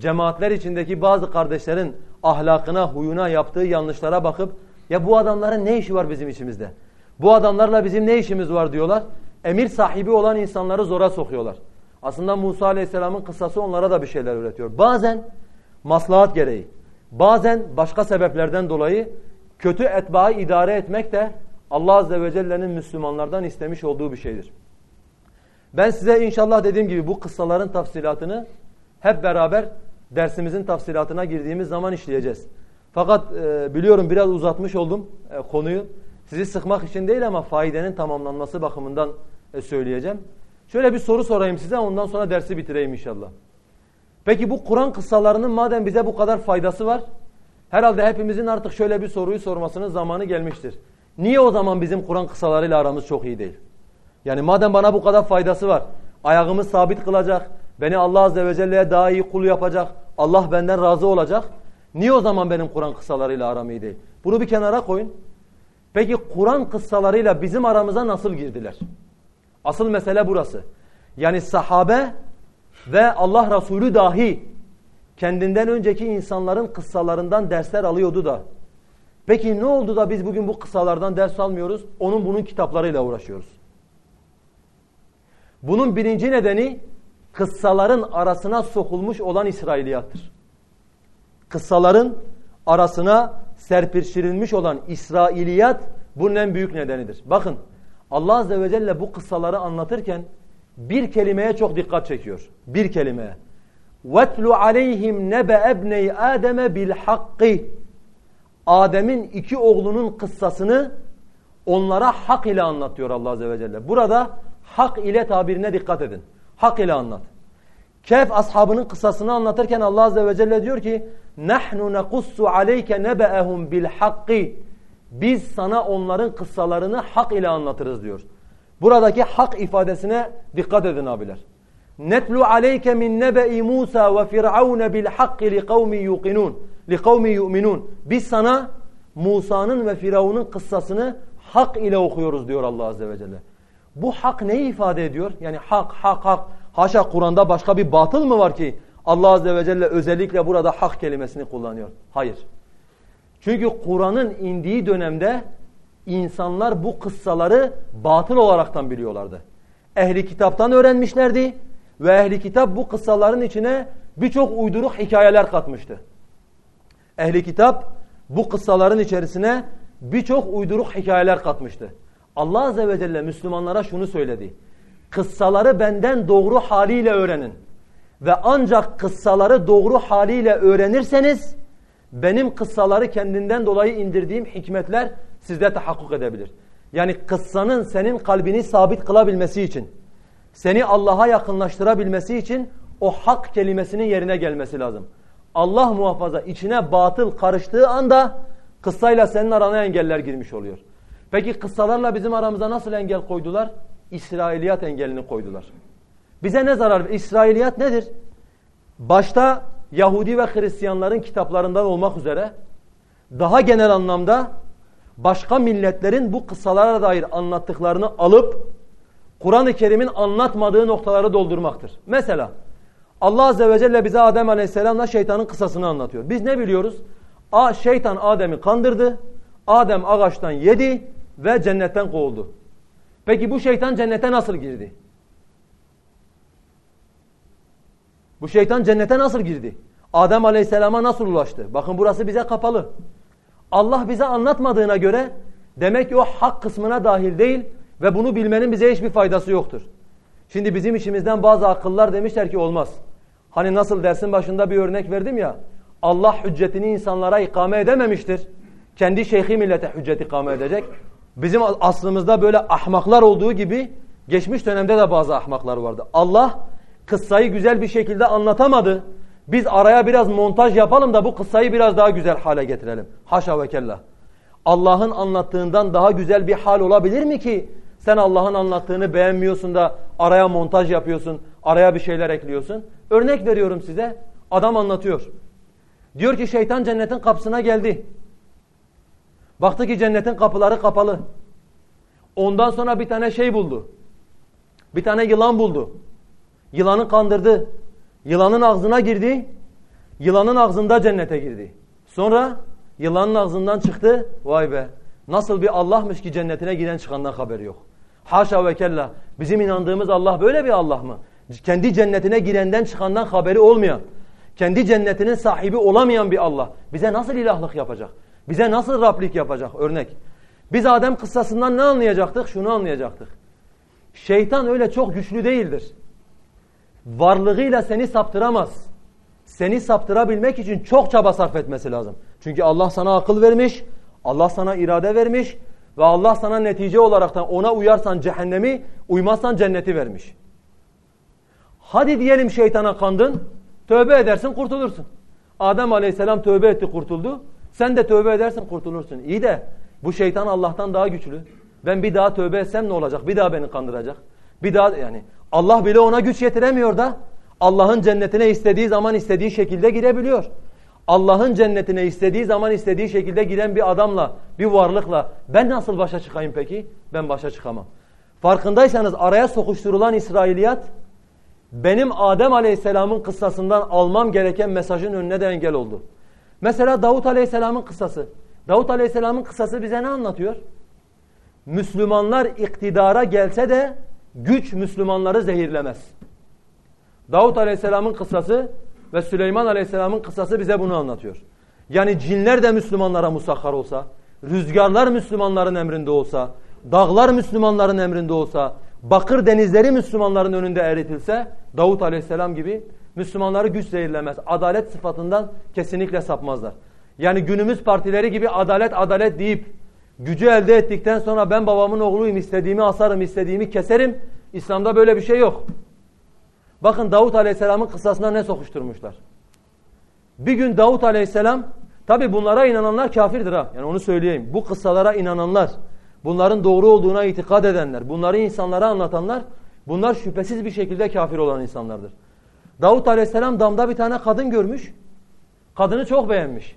cemaatler içindeki bazı kardeşlerin ahlakına, huyuna, yaptığı yanlışlara bakıp ya bu adamların ne işi var bizim içimizde? Bu adamlarla bizim ne işimiz var diyorlar. Emir sahibi olan insanları zora sokuyorlar. Aslında Musa Aleyhisselam'ın kıssası onlara da bir şeyler öğretiyor. Bazen maslahat gereği, bazen başka sebeplerden dolayı kötü etbaı idare etmek de Allah Azze ve Celle'nin Müslümanlardan istemiş olduğu bir şeydir. Ben size inşallah dediğim gibi bu kıssaların tafsilatını hep beraber dersimizin tafsilatına girdiğimiz zaman işleyeceğiz. Fakat e, biliyorum biraz uzatmış oldum e, konuyu. Sizi sıkmak için değil ama faidenin tamamlanması bakımından e, söyleyeceğim. Şöyle bir soru sorayım size ondan sonra dersi bitireyim inşallah. Peki bu Kur'an kıssalarının madem bize bu kadar faydası var, herhalde hepimizin artık şöyle bir soruyu sormasının zamanı gelmiştir. Niye o zaman bizim Kur'an kıssalarıyla aramız çok iyi değil? Yani madem bana bu kadar faydası var, ayağımı sabit kılacak, beni Allah Azze ve Celle'ye daha iyi kul yapacak, Allah benden razı olacak. Niye o zaman benim Kur'an kıssalarıyla aram iyi? Bunu bir kenara koyun. Peki Kur'an kıssalarıyla bizim aramıza nasıl girdiler? Asıl mesele burası. Yani sahabe ve Allah Resulü dahi kendinden önceki insanların kıssalarından dersler alıyordu da. Peki ne oldu da biz bugün bu kıssalardan ders almıyoruz? Onun bunun kitaplarıyla uğraşıyoruz. Bunun birinci nedeni kıssaların arasına sokulmuş olan İsrailiyattır. Kıssaların arasına serpiştirilmiş olan İsrailiyat bunun en büyük nedenidir. Bakın Allah Azze ve Celle bu kıssaları anlatırken bir kelimeye çok dikkat çekiyor. Bir kelimeye. وَاتْلُ عَلَيْهِمْ نَبَ اَبْنَيْ آدَمَ بِالْحَقِّ Adem'in iki oğlunun kıssasını onlara hak ile anlatıyor Allah Azze ve Celle. Burada hak ile tabirine dikkat edin. Hak ile anlat. Kehf ashabının kıssasını anlatırken Allah Azze ve Celle diyor ki نَحْنُ نَقُصُّ عَلَيْكَ نَبَأَهُمْ بِالْحَقِّ Biz sana onların kıssalarını hak ile anlatırız diyor. Buradaki hak ifadesine dikkat edin abiler. Netlu aleyke min nebe'i Musa ve Firavun bil hakki li kavmi yuqinun. Li kavmi yu'minun. Biz sana Musa'nın ve Firavun'un kıssasını hak ile okuyoruz diyor Allah azze ve celle. Bu hak neyi ifade ediyor? Yani hak, hak, hak. Haşa Kur'an'da başka bir batıl mı var ki Allah azze ve celle özellikle burada hak kelimesini kullanıyor? Hayır. Çünkü Kur'an'ın indiği dönemde insanlar bu kıssaları batıl olaraktan biliyorlardı. Ehli kitaptan öğrenmişlerdi ve ehli kitap bu kıssaların içine birçok uyduruk hikayeler katmıştı. Ehli kitap bu kıssaların içerisine birçok uyduruk hikayeler katmıştı. Allah Azze ve Celle Müslümanlara şunu söyledi. Kıssaları benden doğru haliyle öğrenin. Ve ancak kıssaları doğru haliyle öğrenirseniz benim kıssaları kendinden dolayı indirdiğim hikmetler sizde tahakkuk edebilir. Yani kıssanın senin kalbini sabit kılabilmesi için, seni Allah'a yakınlaştırabilmesi için o hak kelimesinin yerine gelmesi lazım. Allah muhafaza içine batıl karıştığı anda kıssayla senin arana engeller girmiş oluyor. Peki kıssalarla bizim aramıza nasıl engel koydular? İsrailiyat engelini koydular. Bize ne zarar? İsrailiyat nedir? Başta Yahudi ve Hristiyanların kitaplarından olmak üzere daha genel anlamda başka milletlerin bu kıssalara dair anlattıklarını alıp Kur'an-ı Kerim'in anlatmadığı noktaları doldurmaktır. Mesela Allah Azze ve Celle bize Adem Aleyhisselam'la şeytanın kıssasını anlatıyor. Biz ne biliyoruz? A, şeytan Adem'i kandırdı. Adem ağaçtan yedi ve cennetten kovuldu. Peki bu şeytan cennete nasıl girdi? Bu şeytan cennete nasıl girdi? Adem Aleyhisselam'a nasıl ulaştı? Bakın burası bize kapalı. Allah bize anlatmadığına göre demek ki o hak kısmına dahil değil ve bunu bilmenin bize hiçbir faydası yoktur. Şimdi bizim işimizden bazı akıllar demişler ki olmaz. Hani nasıl dersin başında bir örnek verdim ya. Allah hüccetini insanlara ikame edememiştir. Kendi şeyhi millete hüccet ikame edecek. Bizim aslımızda böyle ahmaklar olduğu gibi geçmiş dönemde de bazı ahmaklar vardı. Allah kıssayı güzel bir şekilde anlatamadı. Biz araya biraz montaj yapalım da bu kıssayı biraz daha güzel hale getirelim. Haşa ve kella. Allah'ın anlattığından daha güzel bir hal olabilir mi ki? Sen Allah'ın anlattığını beğenmiyorsun da araya montaj yapıyorsun, araya bir şeyler ekliyorsun. Örnek veriyorum size. Adam anlatıyor. Diyor ki şeytan cennetin kapısına geldi. Baktı ki cennetin kapıları kapalı. Ondan sonra bir tane şey buldu. Bir tane yılan buldu. Yılanı kandırdı. Yılanın ağzına girdi. Yılanın ağzında cennete girdi. Sonra yılanın ağzından çıktı. Vay be. Nasıl bir Allah'mış ki cennetine giren çıkandan haberi yok. Haşa ve kella. Bizim inandığımız Allah böyle bir Allah mı? kendi cennetine girenden çıkandan haberi olmayan, kendi cennetinin sahibi olamayan bir Allah bize nasıl ilahlık yapacak? Bize nasıl Rablik yapacak? Örnek. Biz Adem kıssasından ne anlayacaktık? Şunu anlayacaktık. Şeytan öyle çok güçlü değildir. Varlığıyla seni saptıramaz. Seni saptırabilmek için çok çaba sarf etmesi lazım. Çünkü Allah sana akıl vermiş, Allah sana irade vermiş ve Allah sana netice olaraktan ona uyarsan cehennemi, uymazsan cenneti vermiş. Hadi diyelim şeytana kandın, tövbe edersin kurtulursun. Adem aleyhisselam tövbe etti kurtuldu. Sen de tövbe edersin kurtulursun. İyi de bu şeytan Allah'tan daha güçlü. Ben bir daha tövbe etsem ne olacak? Bir daha beni kandıracak. Bir daha yani Allah bile ona güç yetiremiyor da Allah'ın cennetine istediği zaman istediği şekilde girebiliyor. Allah'ın cennetine istediği zaman istediği şekilde giren bir adamla, bir varlıkla ben nasıl başa çıkayım peki? Ben başa çıkamam. Farkındaysanız araya sokuşturulan İsrailiyat benim Adem Aleyhisselam'ın kıssasından almam gereken mesajın önüne de engel oldu. Mesela Davut Aleyhisselam'ın kıssası. Davut Aleyhisselam'ın kıssası bize ne anlatıyor? Müslümanlar iktidara gelse de güç Müslümanları zehirlemez. Davut Aleyhisselam'ın kıssası ve Süleyman Aleyhisselam'ın kıssası bize bunu anlatıyor. Yani cinler de Müslümanlara musakhar olsa, rüzgarlar Müslümanların emrinde olsa, dağlar Müslümanların emrinde olsa, bakır denizleri Müslümanların önünde eritilse, Davut Aleyhisselam gibi Müslümanları güç zehirlemez. Adalet sıfatından kesinlikle sapmazlar. Yani günümüz partileri gibi adalet adalet deyip gücü elde ettikten sonra ben babamın oğluyum istediğimi asarım istediğimi keserim. İslam'da böyle bir şey yok. Bakın Davut Aleyhisselam'ın kıssasına ne sokuşturmuşlar. Bir gün Davut Aleyhisselam tabi bunlara inananlar kafirdir ha. Yani onu söyleyeyim. Bu kıssalara inananlar, bunların doğru olduğuna itikad edenler, bunları insanlara anlatanlar bunlar şüphesiz bir şekilde kafir olan insanlardır. Davut Aleyhisselam damda bir tane kadın görmüş. Kadını çok beğenmiş.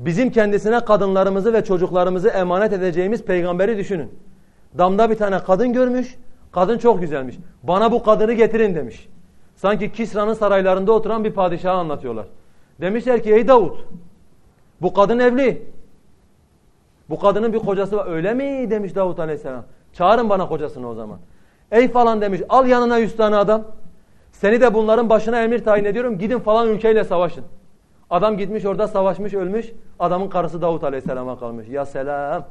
Bizim kendisine kadınlarımızı ve çocuklarımızı emanet edeceğimiz peygamberi düşünün. Damda bir tane kadın görmüş. Kadın çok güzelmiş. Bana bu kadını getirin demiş. Sanki Kisra'nın saraylarında oturan bir padişahı anlatıyorlar. Demişler ki ey Davut bu kadın evli. Bu kadının bir kocası var. Öyle mi demiş Davut aleyhisselam. Çağırın bana kocasını o zaman. Ey falan demiş al yanına yüz tane adam. Seni de bunların başına emir tayin ediyorum. Gidin falan ülkeyle savaşın. Adam gitmiş orada savaşmış ölmüş. Adamın karısı Davut Aleyhisselam'a kalmış. Ya selam.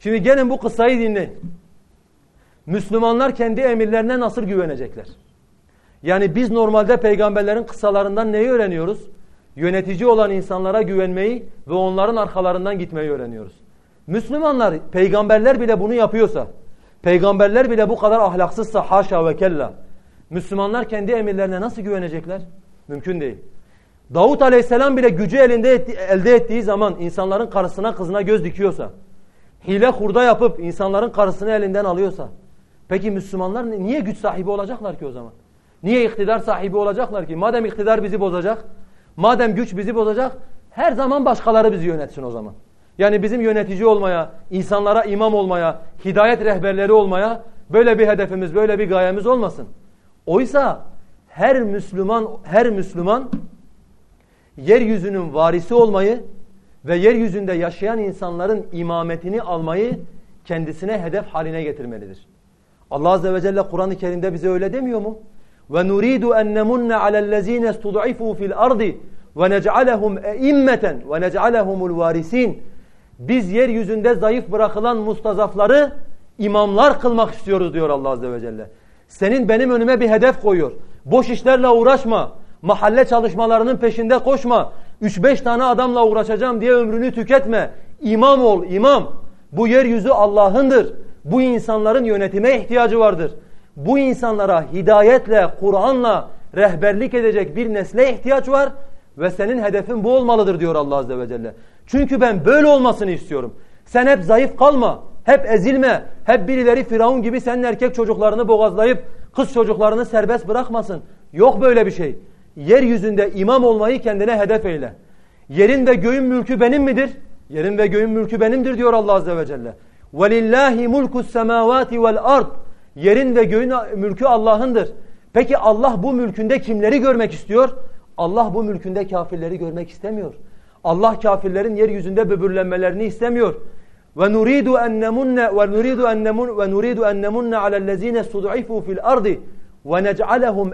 Şimdi gelin bu kıssayı dinleyin. Müslümanlar kendi emirlerine nasıl güvenecekler? Yani biz normalde peygamberlerin kıssalarından neyi öğreniyoruz? Yönetici olan insanlara güvenmeyi ve onların arkalarından gitmeyi öğreniyoruz. Müslümanlar, peygamberler bile bunu yapıyorsa, peygamberler bile bu kadar ahlaksızsa haşa ve kella, Müslümanlar kendi emirlerine nasıl güvenecekler? Mümkün değil. Davut aleyhisselam bile gücü elinde etti, elde ettiği zaman insanların karısına kızına göz dikiyorsa, hile hurda yapıp insanların karısını elinden alıyorsa, peki Müslümanlar niye güç sahibi olacaklar ki o zaman? Niye iktidar sahibi olacaklar ki? Madem iktidar bizi bozacak, madem güç bizi bozacak, her zaman başkaları bizi yönetsin o zaman. Yani bizim yönetici olmaya, insanlara imam olmaya, hidayet rehberleri olmaya böyle bir hedefimiz, böyle bir gayemiz olmasın. Oysa her Müslüman her Müslüman yeryüzünün varisi olmayı ve yeryüzünde yaşayan insanların imametini almayı kendisine hedef haline getirmelidir. Allah azze ve celle Kur'an-ı Kerim'de bize öyle demiyor mu? Ve nuridu en nemunne alellezine istud'ifu fil ardi ve nec'alehum eimmeten ve nec'alehumul varisin. Biz yeryüzünde zayıf bırakılan mustazafları imamlar kılmak istiyoruz diyor Allah azze ve celle. Senin benim önüme bir hedef koyuyor. Boş işlerle uğraşma. Mahalle çalışmalarının peşinde koşma. 3-5 tane adamla uğraşacağım diye ömrünü tüketme. İmam ol, imam. Bu yeryüzü Allah'ındır. Bu insanların yönetime ihtiyacı vardır. Bu insanlara hidayetle, Kur'an'la rehberlik edecek bir nesle ihtiyaç var ve senin hedefin bu olmalıdır diyor Allah Azze ve Celle. Çünkü ben böyle olmasını istiyorum. Sen hep zayıf kalma, hep ezilme, hep birileri Firavun gibi senin erkek çocuklarını boğazlayıp kız çocuklarını serbest bırakmasın. Yok böyle bir şey. Yeryüzünde imam olmayı kendine hedef eyle. Yerin ve göğün mülkü benim midir? Yerin ve göğün mülkü benimdir diyor Allah Azze ve Celle. وَلِلَّهِ مُلْكُ السَّمَاوَاتِ وَالْأَرْضِ Yerin ve göğün mülkü Allah'ındır. Peki Allah bu mülkünde kimleri görmek istiyor? Allah bu mülkünde kafirleri görmek istemiyor. Allah kafirlerin yeryüzünde böbürlenmelerini istemiyor. ve nuridu en nemunne ve nuridu en nemun ve nuridu en nemunne alellezine stud'ifu fil ardi ve nec'alehum.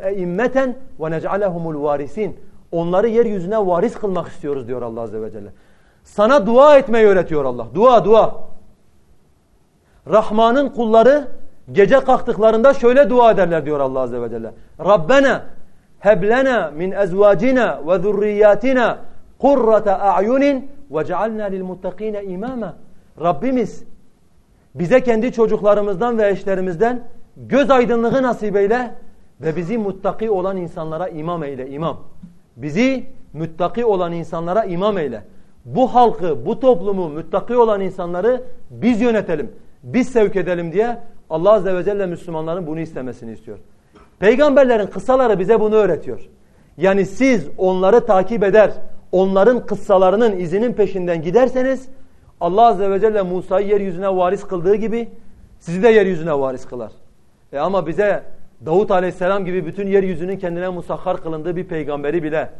Onları yeryüzüne varis kılmak istiyoruz diyor Allah azze ve celle. Sana dua etmeyi öğretiyor Allah. Dua dua. Rahman'ın kulları gece kalktıklarında şöyle dua ederler diyor Allah azze ve celle. Rabbena heblena min ezvacina ve zurriyatina kurrata a'yunin ve cealna lil muttakine imama. Rabbimiz bize kendi çocuklarımızdan ve eşlerimizden göz aydınlığı nasip eyle ve bizi muttaki olan insanlara imam eyle imam. Bizi muttaki olan insanlara imam eyle. Bu halkı, bu toplumu muttaki olan insanları biz yönetelim, biz sevk edelim diye Allah Azze ve Celle Müslümanların bunu istemesini istiyor. Peygamberlerin kıssaları bize bunu öğretiyor. Yani siz onları takip eder, onların kıssalarının izinin peşinden giderseniz Allah Azze ve Celle Musa'yı yeryüzüne varis kıldığı gibi sizi de yeryüzüne varis kılar. E ama bize Davut Aleyhisselam gibi bütün yeryüzünün kendine musakhar kılındığı bir peygamberi bile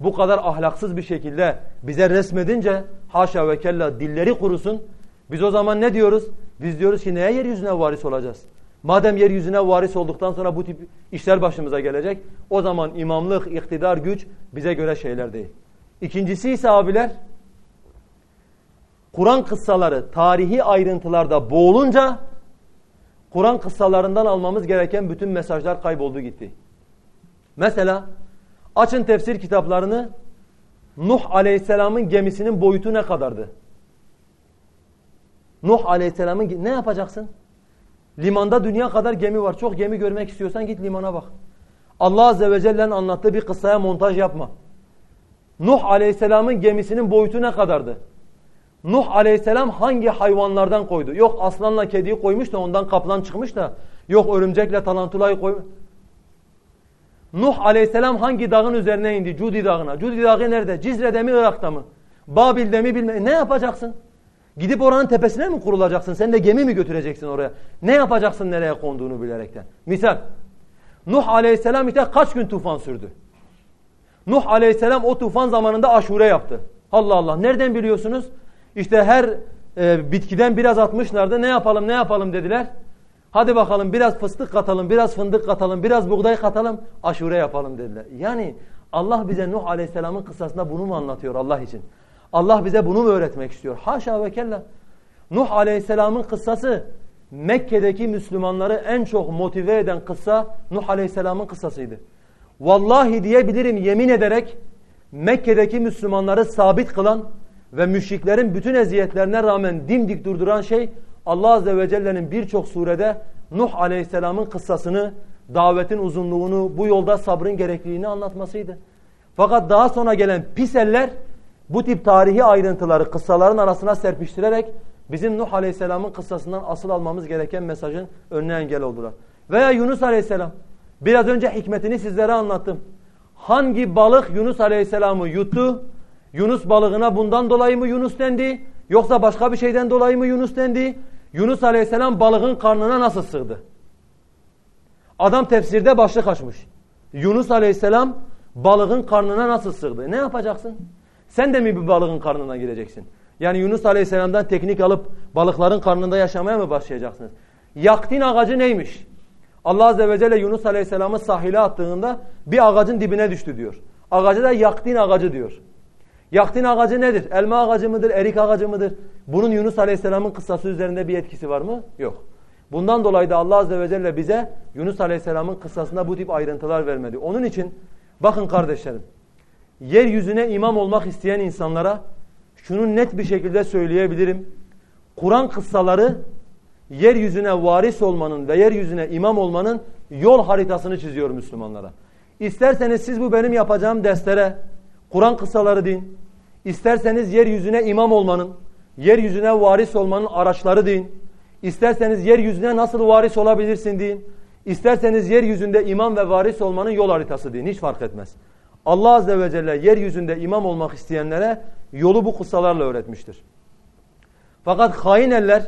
bu kadar ahlaksız bir şekilde bize resmedince haşa ve kella dilleri kurusun. Biz o zaman ne diyoruz? Biz diyoruz ki neye yeryüzüne varis olacağız? Madem yeryüzüne varis olduktan sonra bu tip işler başımıza gelecek o zaman imamlık, iktidar, güç bize göre şeyler değil. İkincisi ise abiler Kur'an kıssaları tarihi ayrıntılarda boğulunca Kur'an kıssalarından almamız gereken bütün mesajlar kayboldu gitti. Mesela açın tefsir kitaplarını Nuh Aleyhisselam'ın gemisinin boyutu ne kadardı? Nuh Aleyhisselam'ın ne yapacaksın? Limanda dünya kadar gemi var. Çok gemi görmek istiyorsan git limana bak. Allah Azze ve Celle'nin anlattığı bir kıssaya montaj yapma. Nuh Aleyhisselam'ın gemisinin boyutu ne kadardı? Nuh aleyhisselam hangi hayvanlardan koydu? Yok aslanla kediyi koymuş da ondan kaplan çıkmış da. Yok örümcekle talantulayı koymuş. Nuh aleyhisselam hangi dağın üzerine indi? Cudi dağına. Cudi dağı nerede? Cizre'de mi Irak'ta mı? Babil'de mi bilme. Ne yapacaksın? Gidip oranın tepesine mi kurulacaksın? Sen de gemi mi götüreceksin oraya? Ne yapacaksın nereye konduğunu bilerekten? Misal. Nuh aleyhisselam işte kaç gün tufan sürdü? Nuh aleyhisselam o tufan zamanında aşure yaptı. Allah Allah. Nereden biliyorsunuz? İşte her e, bitkiden biraz atmışlardı. Ne yapalım ne yapalım dediler. Hadi bakalım biraz fıstık katalım, biraz fındık katalım, biraz buğday katalım, aşure yapalım dediler. Yani Allah bize Nuh Aleyhisselam'ın kıssasında bunu mu anlatıyor Allah için? Allah bize bunu mu öğretmek istiyor? Haşa ve kella. Nuh Aleyhisselam'ın kıssası Mekke'deki Müslümanları en çok motive eden kıssa Nuh Aleyhisselam'ın kıssasıydı. Vallahi diyebilirim yemin ederek Mekke'deki Müslümanları sabit kılan ve müşriklerin bütün eziyetlerine rağmen dimdik durduran şey Allah Azze ve Celle'nin birçok surede Nuh Aleyhisselam'ın kıssasını, davetin uzunluğunu, bu yolda sabrın gerekliliğini anlatmasıydı. Fakat daha sonra gelen pis eller bu tip tarihi ayrıntıları kıssaların arasına serpiştirerek bizim Nuh Aleyhisselam'ın kıssasından asıl almamız gereken mesajın önüne engel oldular. Veya Yunus Aleyhisselam. Biraz önce hikmetini sizlere anlattım. Hangi balık Yunus Aleyhisselam'ı yuttu? Yunus balığına bundan dolayı mı Yunus dendi? Yoksa başka bir şeyden dolayı mı Yunus dendi? Yunus aleyhisselam balığın karnına nasıl sığdı? Adam tefsirde başlık açmış. Yunus aleyhisselam balığın karnına nasıl sığdı? Ne yapacaksın? Sen de mi bir balığın karnına gireceksin? Yani Yunus aleyhisselamdan teknik alıp balıkların karnında yaşamaya mı başlayacaksınız? Yaktin ağacı neymiş? Allah azze ve celle Yunus aleyhisselamı sahile attığında bir ağacın dibine düştü diyor. Ağacı da yaktin ağacı diyor. Yaktin ağacı nedir? Elma ağacı mıdır? Erik ağacı mıdır? Bunun Yunus Aleyhisselam'ın kıssası üzerinde bir etkisi var mı? Yok. Bundan dolayı da Allah Azze ve Celle bize Yunus Aleyhisselam'ın kıssasında bu tip ayrıntılar vermedi. Onun için bakın kardeşlerim, yeryüzüne imam olmak isteyen insanlara şunu net bir şekilde söyleyebilirim. Kur'an kıssaları yeryüzüne varis olmanın ve yeryüzüne imam olmanın yol haritasını çiziyor Müslümanlara. İsterseniz siz bu benim yapacağım derslere Kur'an kıssaları din, İsterseniz yeryüzüne imam olmanın, yeryüzüne varis olmanın araçları deyin. İsterseniz yeryüzüne nasıl varis olabilirsin deyin. İsterseniz yeryüzünde imam ve varis olmanın yol haritası deyin. Hiç fark etmez. Allah Azze ve Celle yeryüzünde imam olmak isteyenlere yolu bu kıssalarla öğretmiştir. Fakat hain eller,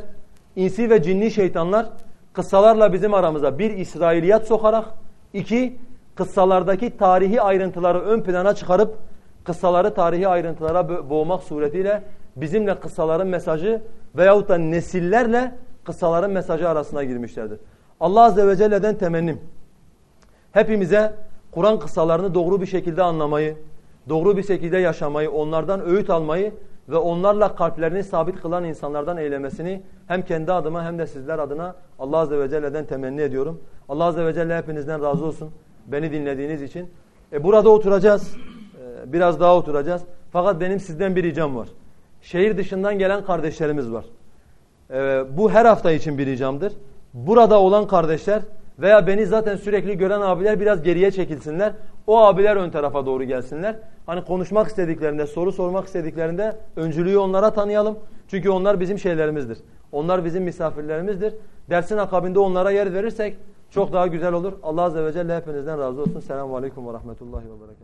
insi ve cinni şeytanlar kıssalarla bizim aramıza bir İsrailiyat sokarak, iki kıssalardaki tarihi ayrıntıları ön plana çıkarıp kıssaları tarihi ayrıntılara boğmak suretiyle bizimle kıssaların mesajı veyahut da nesillerle kıssaların mesajı arasına girmişlerdir. Allah Azze ve Celle'den temennim. Hepimize Kur'an kıssalarını doğru bir şekilde anlamayı, doğru bir şekilde yaşamayı, onlardan öğüt almayı ve onlarla kalplerini sabit kılan insanlardan eylemesini hem kendi adıma hem de sizler adına Allah Azze ve Celle'den temenni ediyorum. Allah Azze ve Celle hepinizden razı olsun beni dinlediğiniz için. E burada oturacağız, biraz daha oturacağız. Fakat benim sizden bir ricam var. Şehir dışından gelen kardeşlerimiz var. E, bu her hafta için bir ricamdır. Burada olan kardeşler veya beni zaten sürekli gören abiler biraz geriye çekilsinler. O abiler ön tarafa doğru gelsinler. Hani konuşmak istediklerinde, soru sormak istediklerinde öncülüğü onlara tanıyalım. Çünkü onlar bizim şeylerimizdir. Onlar bizim misafirlerimizdir. Dersin akabinde onlara yer verirsek çok daha güzel olur. Allah Azze ve Celle hepinizden razı olsun. Selamun Aleyküm ve Rahmetullahi ve Berekatuhu.